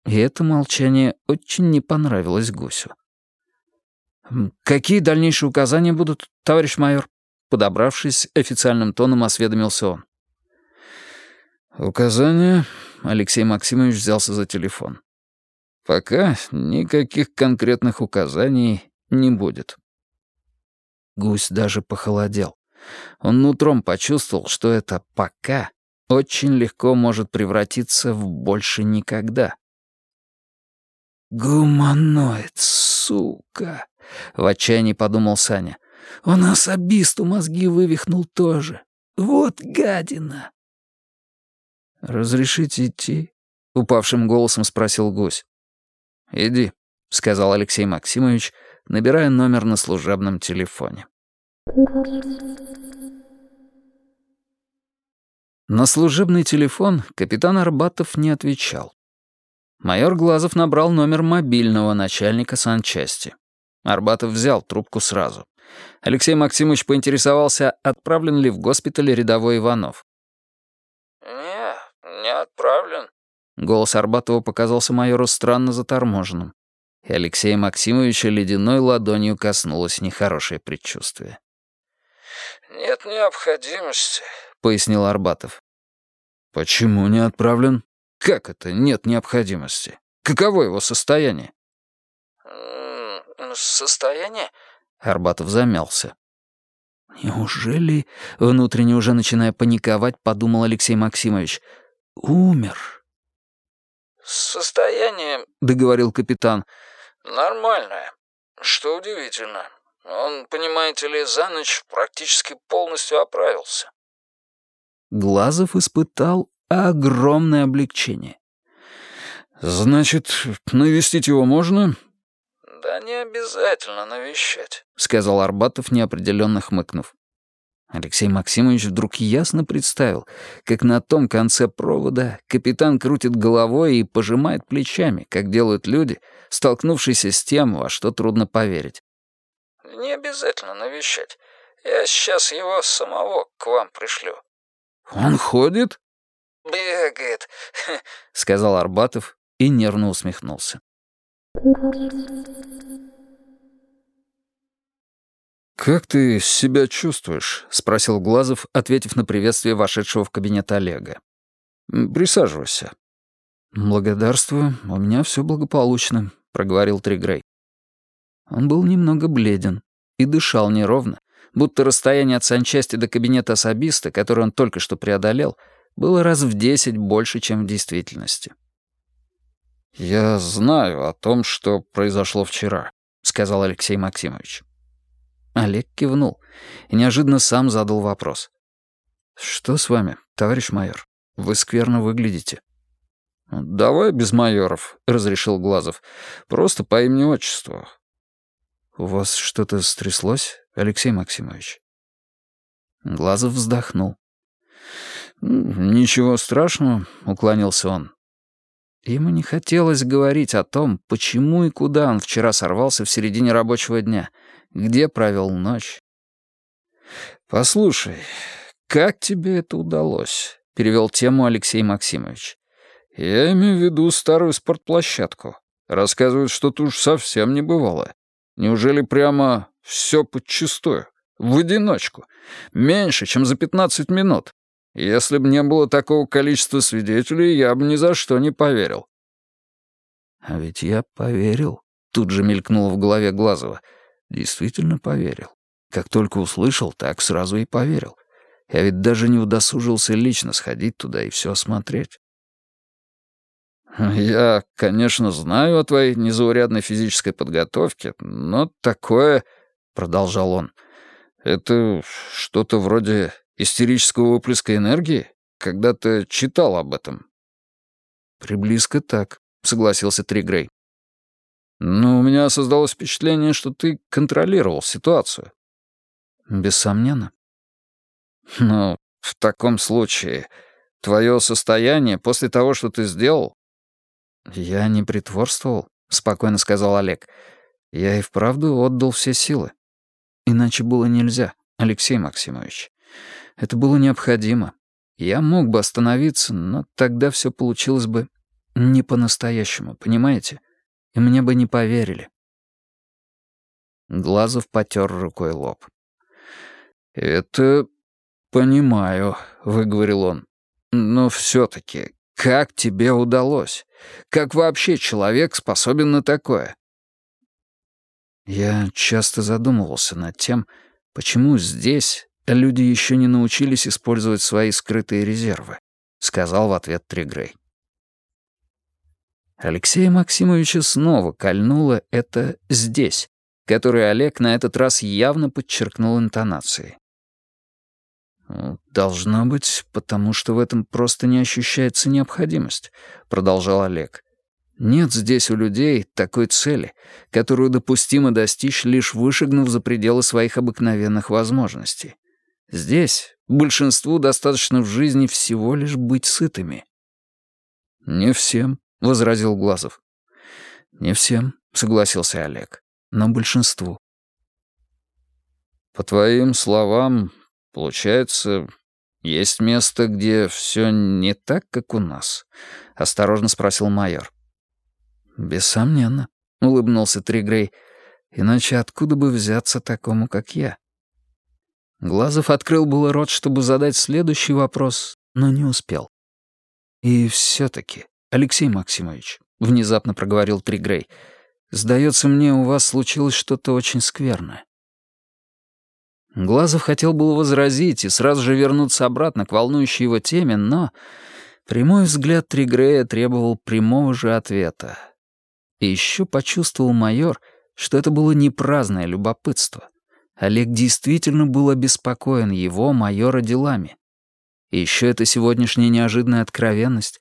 и это молчание очень не понравилось Гусю. «Какие дальнейшие указания будут, товарищ майор?» Подобравшись, официальным тоном осведомился он. «Указания?» — Алексей Максимович взялся за телефон. «Пока никаких конкретных указаний не будет». Гусь даже похолодел. Он нутром почувствовал, что это «пока» очень легко может превратиться в «больше никогда». «Гуманоид, сука!» — в отчаянии подумал Саня. Он особисту мозги вывихнул тоже. Вот гадина!» «Разрешите идти?» — упавшим голосом спросил гусь. «Иди», — сказал Алексей Максимович, набирая номер на служебном телефоне. На служебный телефон капитан Арбатов не отвечал. Майор Глазов набрал номер мобильного начальника санчасти. Арбатов взял трубку сразу. Алексей Максимович поинтересовался, отправлен ли в госпиталь рядовой Иванов. «Не, не отправлен». Голос Арбатова показался майору странно заторможенным. И Алексея Максимовича ледяной ладонью коснулось нехорошее предчувствие. «Нет необходимости», — пояснил Арбатов. «Почему не отправлен? Как это нет необходимости? Каково его состояние?» «Состояние?» Арбатов замялся. «Неужели, внутренне уже начиная паниковать, подумал Алексей Максимович, умер?» «Состояние, — договорил капитан, — нормальное. Что удивительно. Он, понимаете ли, за ночь практически полностью оправился». Глазов испытал огромное облегчение. «Значит, навестить его можно?» «Да не обязательно навещать», — сказал Арбатов, неопределенно хмыкнув. Алексей Максимович вдруг ясно представил, как на том конце провода капитан крутит головой и пожимает плечами, как делают люди, столкнувшиеся с тем, во что трудно поверить. «Не обязательно навещать. Я сейчас его самого к вам пришлю». «Он ходит?» «Бегает», [LAUGHS] — сказал Арбатов и нервно усмехнулся. «Как ты себя чувствуешь?» — спросил Глазов, ответив на приветствие вошедшего в кабинет Олега. «Присаживайся». «Благодарствую, у меня все благополучно», — проговорил Тригрей. Он был немного бледен и дышал неровно, будто расстояние от санчасти до кабинета особиста, который он только что преодолел, было раз в десять больше, чем в действительности. «Я знаю о том, что произошло вчера», — сказал Алексей Максимович. Олег кивнул и неожиданно сам задал вопрос. «Что с вами, товарищ майор? Вы скверно выглядите». «Давай без майоров», — разрешил Глазов. «Просто по имени-отчеству». «У вас что-то стряслось, Алексей Максимович?» Глазов вздохнул. «Ничего страшного», — уклонился он. Ему не хотелось говорить о том, почему и куда он вчера сорвался в середине рабочего дня — где провел ночь. «Послушай, как тебе это удалось?» — перевел тему Алексей Максимович. «Я имею в виду старую спортплощадку. Рассказывают, что тут уж совсем не бывало. Неужели прямо все подчистую, в одиночку, меньше, чем за пятнадцать минут? Если бы не было такого количества свидетелей, я бы ни за что не поверил». «А ведь я поверил», — тут же мелькнуло в голове Глазова. Действительно поверил. Как только услышал, так сразу и поверил. Я ведь даже не удосужился лично сходить туда и все осмотреть. «Я, конечно, знаю о твоей незаурядной физической подготовке, но такое...» — продолжал он. «Это что-то вроде истерического выплеска энергии? Когда-то читал об этом». «Приблизко так», — согласился Тригрей. «Но у меня создалось впечатление, что ты контролировал ситуацию». «Бессомненно». «Ну, в таком случае, твое состояние после того, что ты сделал, «Я не притворствовал», — спокойно сказал Олег. «Я и вправду отдал все силы. Иначе было нельзя, Алексей Максимович. Это было необходимо. Я мог бы остановиться, но тогда все получилось бы не по-настоящему, понимаете? И мне бы не поверили». Глазов потер рукой лоб. «Это понимаю», — выговорил он. «Но все-таки как тебе удалось? Как вообще человек способен на такое? Я часто задумывался над тем, почему здесь люди еще не научились использовать свои скрытые резервы, сказал в ответ Тригрей. Алексея Максимовича снова кольнуло это «здесь», которое Олег на этот раз явно подчеркнул интонацией. «Должно быть, потому что в этом просто не ощущается необходимость», — продолжал Олег. «Нет здесь у людей такой цели, которую допустимо достичь, лишь вышагнув за пределы своих обыкновенных возможностей. Здесь большинству достаточно в жизни всего лишь быть сытыми». «Не всем», — возразил Глазов. «Не всем», — согласился Олег, — «но большинству». «По твоим словам, Получается, есть место, где все не так, как у нас? Осторожно спросил майор. Бессомненно, улыбнулся Тригрей. Иначе откуда бы взяться такому, как я? Глазов открыл было рот, чтобы задать следующий вопрос, но не успел. «И все-таки, Алексей Максимович», — внезапно проговорил Тригрей, «сдается мне, у вас случилось что-то очень скверное. Глазов хотел было возразить и сразу же вернуться обратно к волнующей его теме, но прямой взгляд Тригрея требовал прямого же ответа. И еще почувствовал майор, что это было не праздное любопытство. Олег действительно был обеспокоен его, майора, делами. И еще эта сегодняшняя неожиданная откровенность.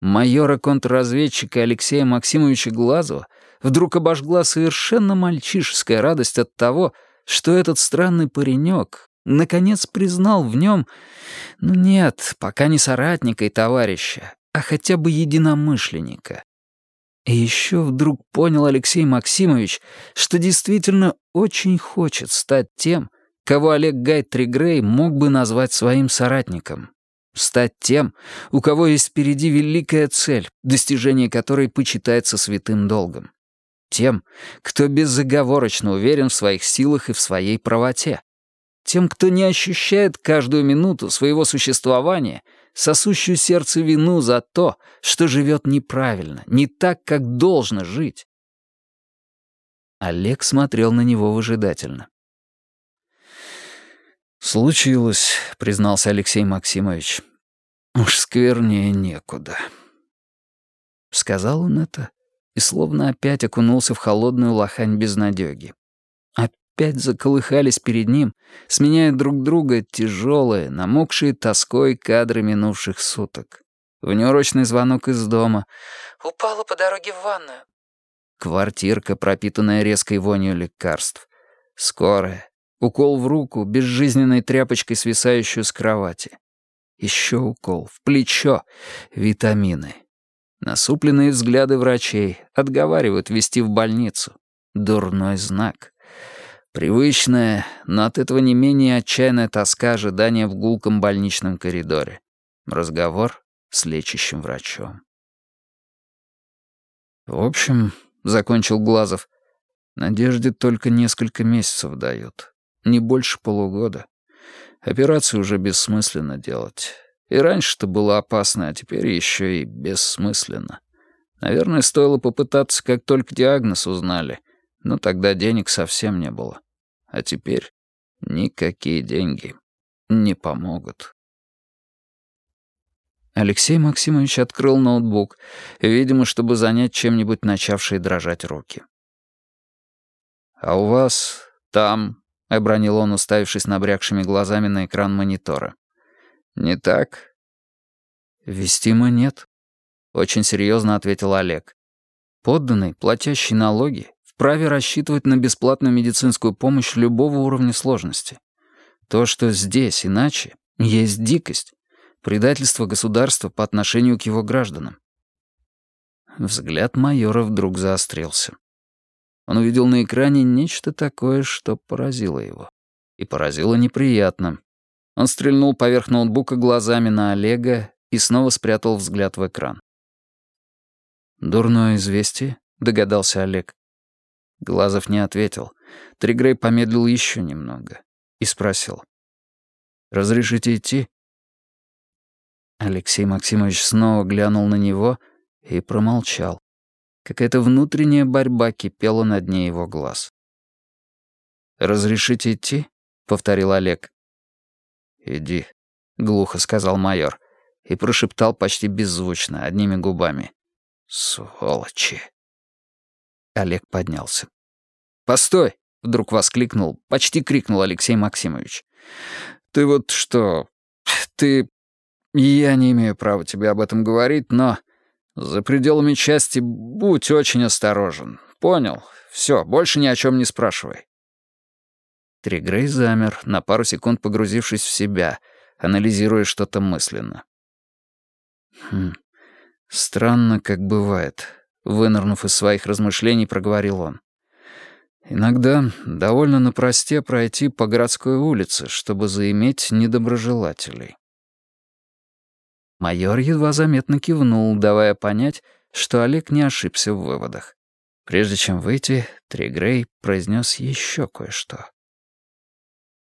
Майора-контрразведчика Алексея Максимовича Глазова вдруг обожгла совершенно мальчишеская радость от того, что этот странный паренек наконец признал в нем, ну нет, пока не соратника и товарища, а хотя бы единомышленника. И еще вдруг понял Алексей Максимович, что действительно очень хочет стать тем, кого Олег Гай Тригрей мог бы назвать своим соратником. Стать тем, у кого есть впереди великая цель, достижение которой почитается святым долгом. Тем, кто безоговорочно уверен в своих силах и в своей правоте. Тем, кто не ощущает каждую минуту своего существования сосущую сердце вину за то, что живет неправильно, не так, как должно жить. Олег смотрел на него выжидательно. «Случилось», — признался Алексей Максимович. «Уж сквернее некуда». Сказал он это и словно опять окунулся в холодную лохань безнадёги. Опять заколыхались перед ним, сменяя друг друга тяжелые, намокшие тоской кадры минувших суток. Внеурочный звонок из дома. «Упала по дороге в ванную». Квартирка, пропитанная резкой вонью лекарств. Скорая. Укол в руку, безжизненной тряпочкой, свисающую с кровати. Еще укол. В плечо. Витамины. Насупленные взгляды врачей отговаривают вести в больницу. Дурной знак. Привычная, но от этого не менее отчаянная тоска ожидания в гулком больничном коридоре. Разговор с лечащим врачом. В общем, — закончил Глазов, — надежде только несколько месяцев дают. Не больше полугода. Операцию уже бессмысленно делать. И раньше-то было опасно, а теперь еще и бессмысленно. Наверное, стоило попытаться, как только диагноз узнали. Но тогда денег совсем не было. А теперь никакие деньги. не помогут. Алексей Максимович открыл ноутбук, видимо, чтобы занять чем-нибудь начавшие дрожать руки. «А у вас там...» — обронил он, уставившись набрякшими глазами на экран монитора. «Не так?» «Вестимо нет», — очень серьезно ответил Олег. «Подданный, платящий налоги, вправе рассчитывать на бесплатную медицинскую помощь любого уровня сложности. То, что здесь иначе, есть дикость, предательство государства по отношению к его гражданам. Взгляд майора вдруг заострился. Он увидел на экране нечто такое, что поразило его. И поразило неприятно. Он стрельнул поверх ноутбука глазами на Олега и снова спрятал взгляд в экран. «Дурное известие?» — догадался Олег. Глазов не ответил. Тригрей помедлил еще немного и спросил. «Разрешите идти?» Алексей Максимович снова глянул на него и промолчал. Какая-то внутренняя борьба кипела на дне его глаз. «Разрешите идти?» — повторил Олег. «Иди», — глухо сказал майор и прошептал почти беззвучно, одними губами. «Сволочи!» Олег поднялся. «Постой!» — вдруг воскликнул, почти крикнул Алексей Максимович. «Ты вот что... Ты я не имею права тебе об этом говорить, но за пределами части будь очень осторожен. Понял? Все, больше ни о чем не спрашивай. Тригрей замер, на пару секунд погрузившись в себя, анализируя что-то мысленно. «Хм, странно, как бывает», — вынырнув из своих размышлений, проговорил он. «Иногда довольно напросте пройти по городской улице, чтобы заиметь недоброжелателей. Майор едва заметно кивнул, давая понять, что Олег не ошибся в выводах. Прежде чем выйти, Тригрей произнес еще кое-что.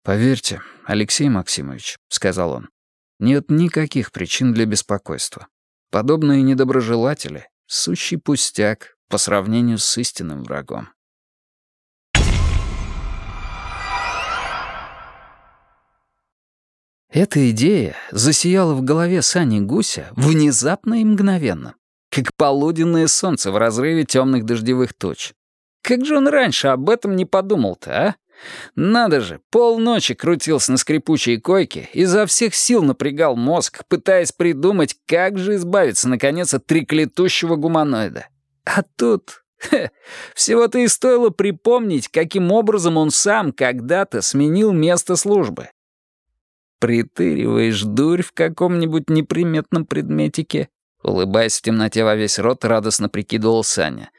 «Поверьте, Алексей Максимович», — сказал он, — «нет никаких причин для беспокойства. Подобные недоброжелатели — сущий пустяк по сравнению с истинным врагом». Эта идея засияла в голове Сани Гуся внезапно и мгновенно, как полуденное солнце в разрыве темных дождевых туч. Как же он раньше об этом не подумал-то, а? Надо же, полночи крутился на скрипучей койке, изо всех сил напрягал мозг, пытаясь придумать, как же избавиться, наконец, от треклятущего гуманоида. А тут... всего-то и стоило припомнить, каким образом он сам когда-то сменил место службы. Притыриваешь дурь в каком-нибудь неприметном предметике, улыбаясь в темноте во весь рот, радостно прикидывал Саня.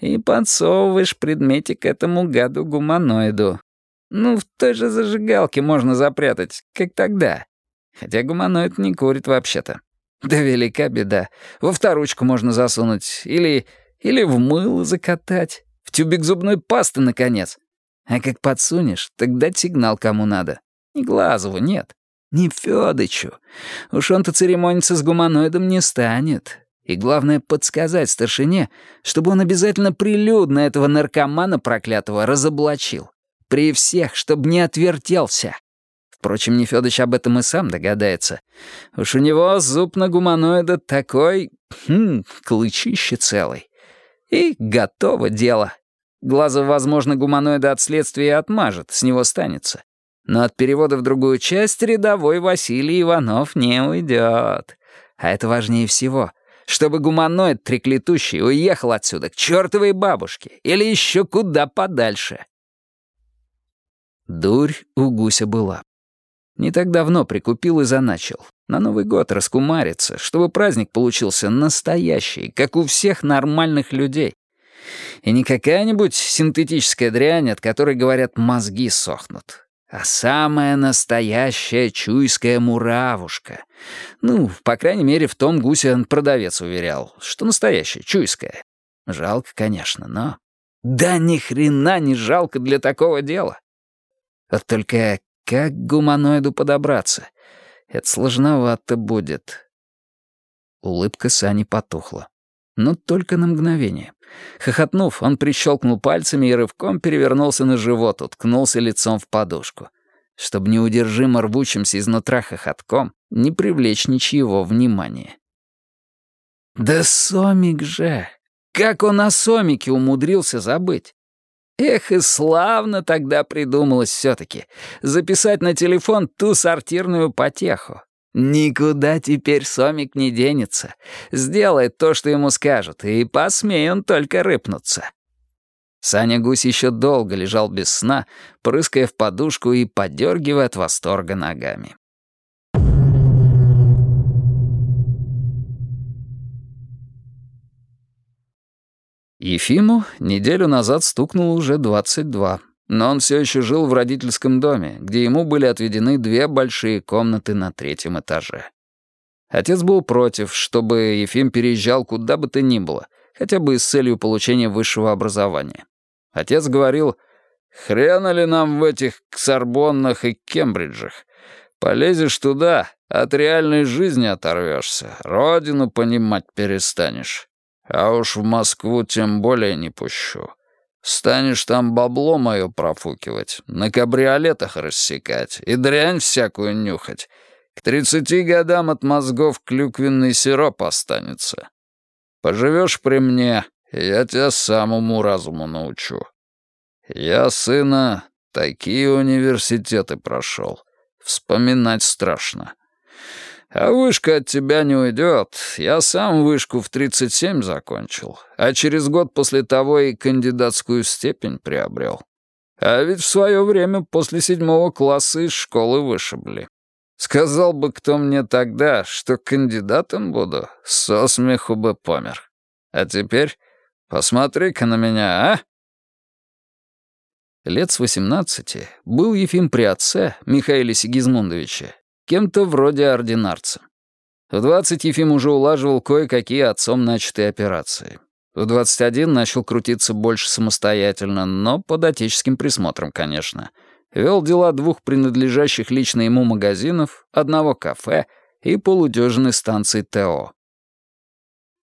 И подсовываешь предметик этому гаду-гуманоиду. Ну, в той же зажигалке можно запрятать, как тогда. Хотя гуманоид не курит вообще-то. Да велика беда. Во вторучку можно засунуть. Или... или в мыло закатать. В тюбик зубной пасты, наконец. А как подсунешь, так дать сигнал кому надо. Не Глазову, нет. Не Фёдычу. Уж он-то церемониться с гуманоидом не станет. И главное, подсказать старшине, чтобы он обязательно прилюдно этого наркомана проклятого разоблачил. При всех, чтобы не отвертелся. Впрочем, не Фёдыч об этом и сам догадается. Уж у него зуб на гуманоида такой... Хм, клычище целый. И готово дело. Глаза, возможно, гуманоида от следствия отмажет, с него станется. Но от перевода в другую часть рядовой Василий Иванов не уйдет. А это важнее всего. Чтобы гуманоид треклятущий уехал отсюда к чертовой бабушке или еще куда подальше. Дурь у гуся была. Не так давно прикупил и заначил. На Новый год раскумариться, чтобы праздник получился настоящий, как у всех нормальных людей. И не какая-нибудь синтетическая дрянь, от которой, говорят, мозги сохнут а самая настоящая чуйская муравушка. Ну, по крайней мере, в том гуся продавец уверял, что настоящая, чуйская. Жалко, конечно, но... Да ни хрена не жалко для такого дела. Вот только как к гуманоиду подобраться? Это сложновато будет. Улыбка Сани потухла. Но только на мгновение. Хохотнув, он прищелкнул пальцами и рывком перевернулся на живот, уткнулся лицом в подушку. чтобы неудержимо рвущимся изнутра хохотком не привлечь ничьего внимания. Да Сомик же! Как он о Сомике умудрился забыть? Эх, и славно тогда придумалось все-таки записать на телефон ту сортирную потеху. Никуда теперь Сомик не денется. Сделает то, что ему скажут, и посмей он только рыпнуться. Саня Гусь еще долго лежал без сна, прыская в подушку и подергивая от восторга ногами. Ефиму неделю назад стукнуло уже 22, но он все еще жил в родительском доме, где ему были отведены две большие комнаты на третьем этаже. Отец был против, чтобы Ефим переезжал куда бы то ни было, хотя бы с целью получения высшего образования. Отец говорил, «Хрена ли нам в этих Ксарбоннах и Кембриджах? Полезешь туда, от реальной жизни оторвешься, родину понимать перестанешь». А уж в Москву тем более не пущу. Станешь там бабло мое профукивать, на кабриолетах рассекать и дрянь всякую нюхать. К тридцати годам от мозгов клюквенный сироп останется. Поживешь при мне, я тебя самому разуму научу. Я, сына, такие университеты прошел. Вспоминать страшно. А вышка от тебя не уйдет. Я сам вышку в 37 закончил, а через год после того и кандидатскую степень приобрел. А ведь в свое время после седьмого класса из школы вышибли. Сказал бы кто мне тогда, что кандидатом буду, со смеху бы помер. А теперь посмотри-ка на меня, а? Лет с восемнадцати был Ефим при отце, Михаиле Сигизмундовиче, кем-то вроде ординарца. В 20 Ефим уже улаживал кое-какие отцом начатые операции. В 21 начал крутиться больше самостоятельно, но под отеческим присмотром, конечно. Вел дела двух принадлежащих лично ему магазинов, одного кафе и полудюжины станций ТО.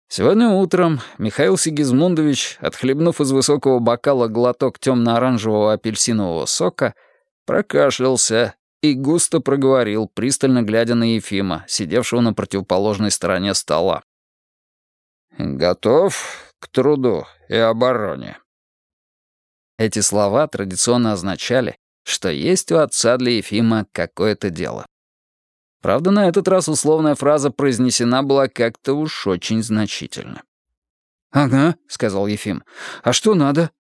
Сегодня утром Михаил Сигизмундович, отхлебнув из высокого бокала глоток темно-оранжевого апельсинового сока, прокашлялся и густо проговорил, пристально глядя на Ефима, сидевшего на противоположной стороне стола. «Готов к труду и обороне». Эти слова традиционно означали, что есть у отца для Ефима какое-то дело. Правда, на этот раз условная фраза произнесена была как-то уж очень значительно. «Ага», — сказал Ефим. «А что надо?»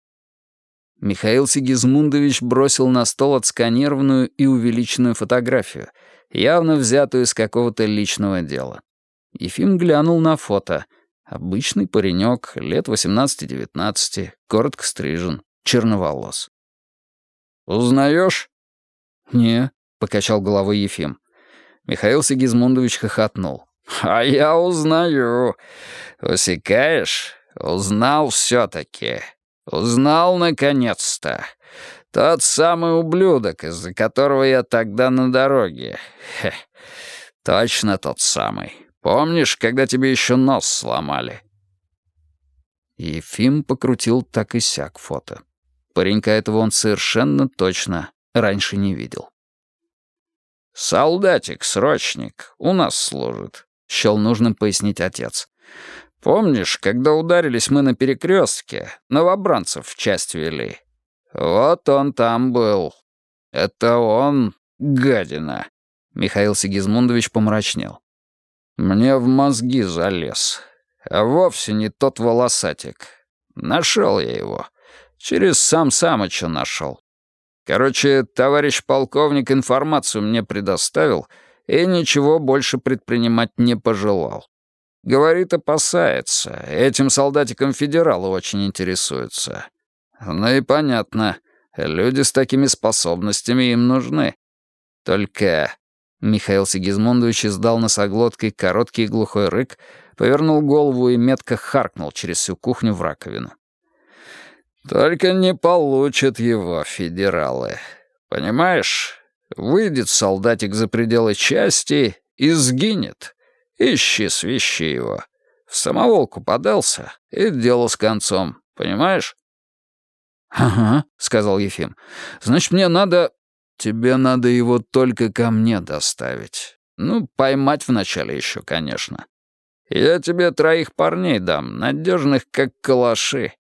Михаил Сигизмундович бросил на стол отсканированную и увеличенную фотографию, явно взятую из какого-то личного дела. Ефим глянул на фото. Обычный паренек, лет 18-19, коротко стрижен, черноволос. «Узнаешь?» «Не», — покачал головой Ефим. Михаил Сигизмундович хохотнул. «А я узнаю. Усекаешь? Узнал все-таки. Узнал наконец-то. Тот самый ублюдок, из-за которого я тогда на дороге. Хе, точно тот самый. Помнишь, когда тебе еще нос сломали?» Ефим покрутил так и сяк фото. Паренька этого он совершенно точно раньше не видел. «Солдатик, срочник, у нас служит», — счел нужным пояснить отец. Помнишь, когда ударились мы на перекрестке, новобранцев в часть вели? Вот он там был. Это он, гадина. Михаил Сигизмундович помрачнел. Мне в мозги залез. А вовсе не тот волосатик. Нашел я его. Через сам Самыча нашел. Короче, товарищ полковник информацию мне предоставил и ничего больше предпринимать не пожелал. Говорит, опасается. Этим солдатиком федералы очень интересуются. Ну и понятно. Люди с такими способностями им нужны. Только... Михаил Сигизмундович издал носоглоткой короткий глухой рык, повернул голову и метко харкнул через всю кухню в раковину. «Только не получат его федералы. Понимаешь, выйдет солдатик за пределы части и сгинет. Ищи, свищи его. В самоволку подался, и дело с концом, понимаешь?» «Ага», — сказал Ефим. «Значит, мне надо...» тебе надо его только ко мне доставить. Ну, поймать вначале еще, конечно. Я тебе троих парней дам, надежных как калаши.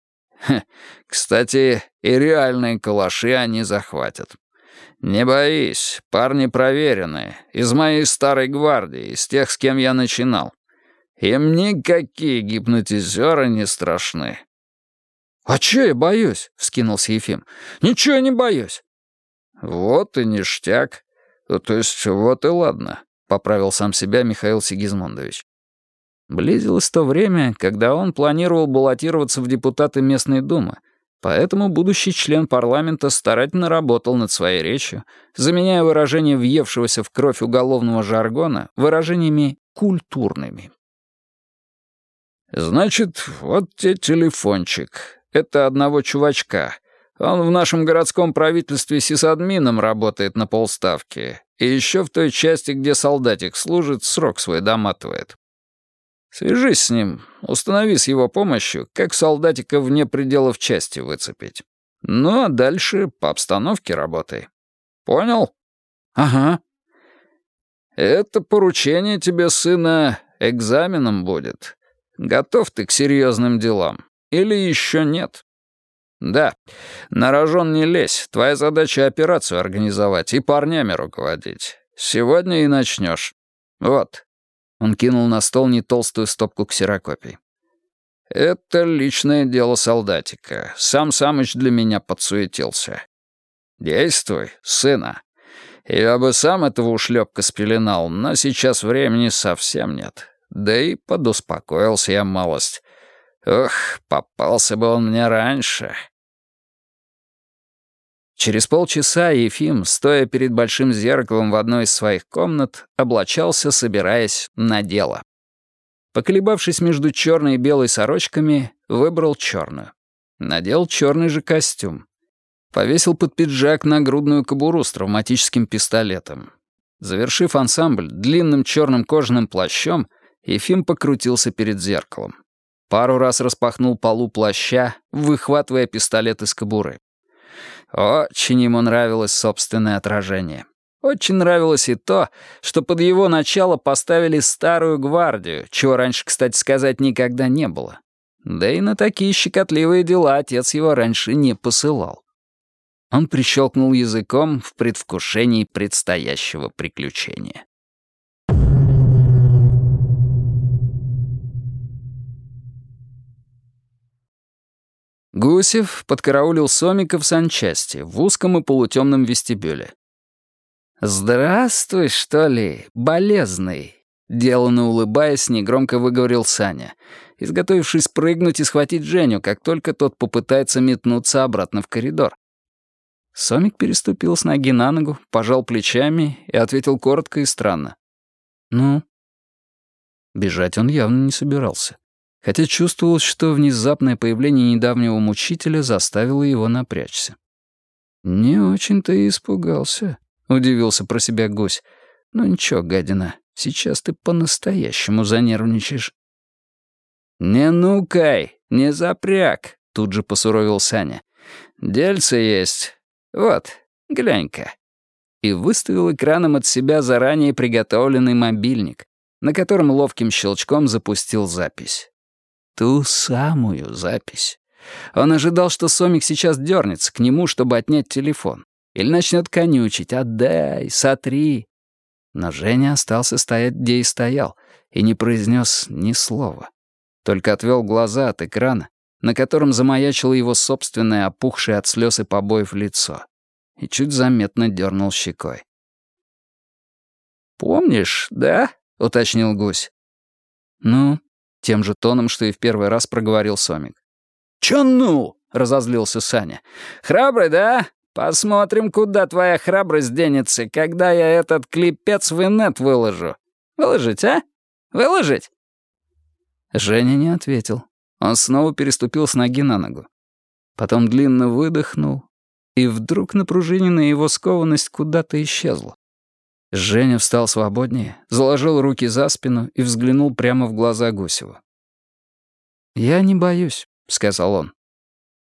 Хе, кстати, и реальные калаши они захватят. Не боись, парни проверенные, из моей старой гвардии, из тех, с кем я начинал. Им никакие гипнотизеры не страшны. «А чё я боюсь?» — вскинулся Ефим. «Ничего не боюсь». «Вот и ништяк. То есть вот и ладно», — поправил сам себя Михаил Сигизмундович. Близилось то время, когда он планировал баллотироваться в депутаты местной думы, поэтому будущий член парламента старательно работал над своей речью, заменяя выражения въевшегося в кровь уголовного жаргона выражениями «культурными». «Значит, вот тебе телефончик. Это одного чувачка. Он в нашем городском правительстве сисадмином работает на полставки. И еще в той части, где солдатик служит, срок свой доматывает. Свяжись с ним, установи с его помощью, как солдатика вне пределов части выцепить. Ну, а дальше по обстановке работай. Понял? Ага. Это поручение тебе, сына, экзаменом будет. Готов ты к серьезным делам? Или еще нет? Да, на рожон не лезь. Твоя задача операцию организовать и парнями руководить. Сегодня и начнешь. Вот, он кинул на стол не толстую стопку ксерокопий. «Это личное дело солдатика. Сам Самыч для меня подсуетился. Действуй, сына. Я бы сам этого ушлепка спеленал, но сейчас времени совсем нет. Да и подуспокоился я малость. Ох, попался бы он мне раньше». Через полчаса Ефим, стоя перед большим зеркалом в одной из своих комнат, облачался, собираясь на дело. Поколебавшись между черной и белой сорочками, выбрал черную. Надел черный же костюм. Повесил под пиджак нагрудную кобуру с травматическим пистолетом. Завершив ансамбль длинным черным кожаным плащом, Ефим покрутился перед зеркалом. Пару раз распахнул полу плаща, выхватывая пистолет из кобуры. Очень ему нравилось собственное отражение. Очень нравилось и то, что под его начало поставили старую гвардию, чего раньше, кстати сказать, никогда не было. Да и на такие щекотливые дела отец его раньше не посылал. Он прищелкнул языком в предвкушении предстоящего приключения. Гусев подкараулил Сомика в санчасти, в узком и полутемном вестибюле. «Здравствуй, что ли, болезный!» Деланно улыбаясь, негромко выговорил Саня, изготовившись прыгнуть и схватить Женю, как только тот попытается метнуться обратно в коридор. Сомик переступил с ноги на ногу, пожал плечами и ответил коротко и странно. «Ну?» Бежать он явно не собирался хотя чувствовалось, что внезапное появление недавнего мучителя заставило его напрячься. «Не очень-то и испугался», — удивился про себя гусь. «Ну ничего, гадина, сейчас ты по-настоящему занервничаешь». «Не нукай, не запряг», — тут же посуровил Саня. «Дельце есть. Вот, глянь-ка». И выставил экраном от себя заранее приготовленный мобильник, на котором ловким щелчком запустил запись. Ту самую запись. Он ожидал, что Сомик сейчас дернется к нему, чтобы отнять телефон. Или начнет конючить «отдай, сотри». Но Женя остался стоять, где и стоял, и не произнес ни слова. Только отвел глаза от экрана, на котором замаячило его собственное опухшее от слез и побоев лицо, и чуть заметно дернул щекой. «Помнишь, да?» — уточнил гусь. «Ну?» Тем же тоном, что и в первый раз проговорил Сомик. «Чё ну?» — разозлился Саня. «Храбрый, да? Посмотрим, куда твоя храбрость денется, когда я этот клипец в инет выложу. Выложить, а? Выложить?» Женя не ответил. Он снова переступил с ноги на ногу. Потом длинно выдохнул, и вдруг напружиненная его скованность куда-то исчезла. Женя встал свободнее, заложил руки за спину и взглянул прямо в глаза Гусеву. «Я не боюсь», — сказал он.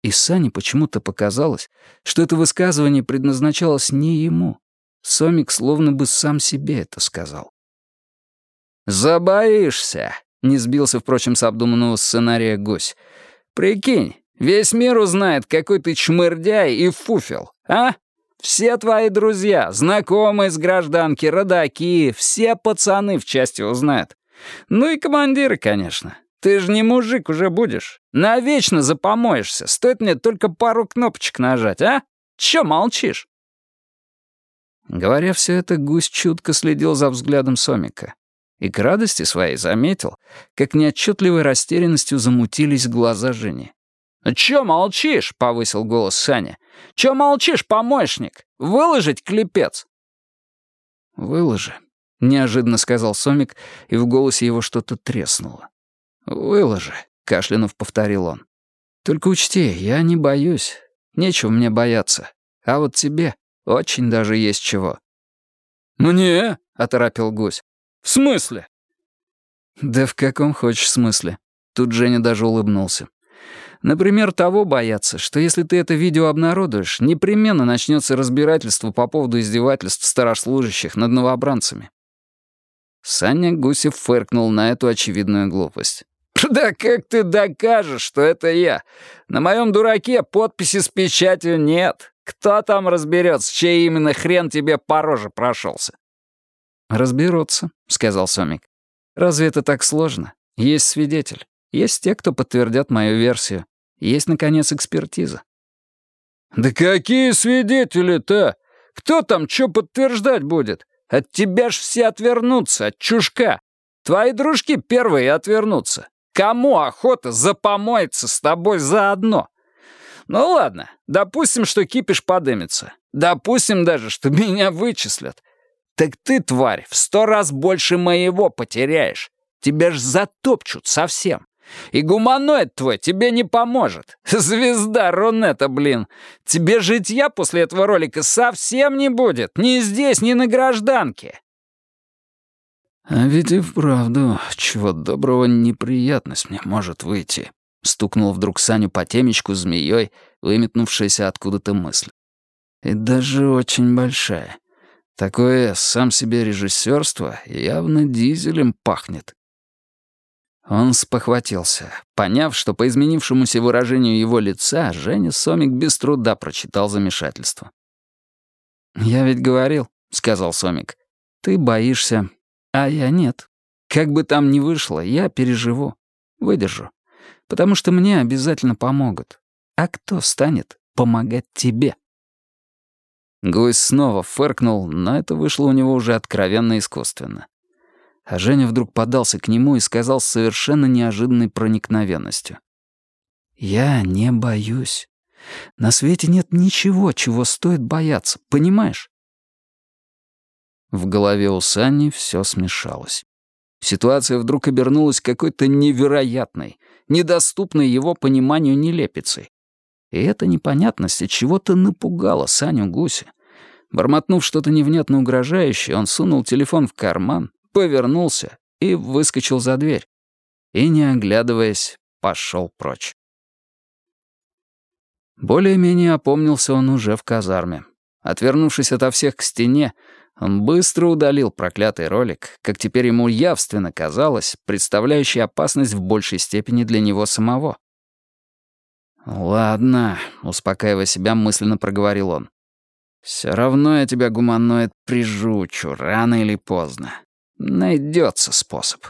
И Сане почему-то показалось, что это высказывание предназначалось не ему. Сомик словно бы сам себе это сказал. «Забоишься!» — не сбился, впрочем, с обдуманного сценария гусь. «Прикинь, весь мир узнает, какой ты чмырдяй и фуфел, а? Все твои друзья, знакомые с гражданки, родаки, все пацаны в части узнают. Ну и командиры, конечно. Ты же не мужик уже будешь. Навечно запомоешься. Стоит мне только пару кнопочек нажать, а? Чё молчишь?» Говоря все это, гусь чутко следил за взглядом Сомика. И к радости своей заметил, как неотчетливой растерянностью замутились глаза Жени. «Чё молчишь?» — повысил голос Саня. «Чё молчишь, помощник? Выложить клепец?» «Выложи», — неожиданно сказал Сомик, и в голосе его что-то треснуло. «Выложи», — кашлянув повторил он. «Только учти, я не боюсь. Нечего мне бояться. А вот тебе очень даже есть чего». «Мне?» — оторопил гусь. «В смысле?» «Да в каком хочешь смысле?» Тут Женя даже улыбнулся. Например, того бояться, что если ты это видео обнародуешь, непременно начнется разбирательство по поводу издевательств старослужащих над новобранцами. Саня Гусев фыркнул на эту очевидную глупость. «Да как ты докажешь, что это я? На моем дураке подписи с печатью нет. Кто там разберется, чей именно хрен тебе по роже прошелся?» «Разберутся», — сказал Сомик. «Разве это так сложно? Есть свидетель. Есть те, кто подтвердят мою версию. Есть, наконец, экспертиза». «Да какие свидетели-то? Кто там что подтверждать будет? От тебя ж все отвернутся, от чушка. Твои дружки первые отвернутся. Кому охота запомоиться с тобой заодно? Ну ладно, допустим, что кипиш подымется. Допустим даже, что [LAUGHS] меня вычислят. Так ты, тварь, в сто раз больше моего потеряешь. Тебя ж затопчут совсем. И гуманоид твой тебе не поможет. Звезда Ронета, блин. Тебе житья после этого ролика совсем не будет. Ни здесь, ни на гражданке. «А ведь и вправду, чего доброго неприятность мне может выйти», — стукнул вдруг Саню по темечку змеей, выметнувшаяся откуда-то мысль. «И даже очень большая. Такое сам себе режиссерство явно дизелем пахнет». Он спохватился, поняв, что по изменившемуся выражению его лица Женя Сомик без труда прочитал замешательство. «Я ведь говорил», — сказал Сомик, — «ты боишься, а я нет. Как бы там ни вышло, я переживу, выдержу, потому что мне обязательно помогут. А кто станет помогать тебе?» Гусь снова фыркнул, но это вышло у него уже откровенно искусственно. А Женя вдруг подался к нему и сказал с совершенно неожиданной проникновенностью. «Я не боюсь. На свете нет ничего, чего стоит бояться, понимаешь?» В голове у Сани все смешалось. Ситуация вдруг обернулась какой-то невероятной, недоступной его пониманию нелепицей. И эта непонятность от чего-то напугала Саню Гуся. Бормотнув что-то невнятно угрожающее, он сунул телефон в карман, повернулся и выскочил за дверь. И, не оглядываясь, пошел прочь. Более-менее опомнился он уже в казарме. Отвернувшись ото всех к стене, он быстро удалил проклятый ролик, как теперь ему явственно казалось, представляющий опасность в большей степени для него самого. «Ладно», — успокаивая себя, мысленно проговорил он. «Все равно я тебя, гуманоид, прижучу, рано или поздно. Найдется способ.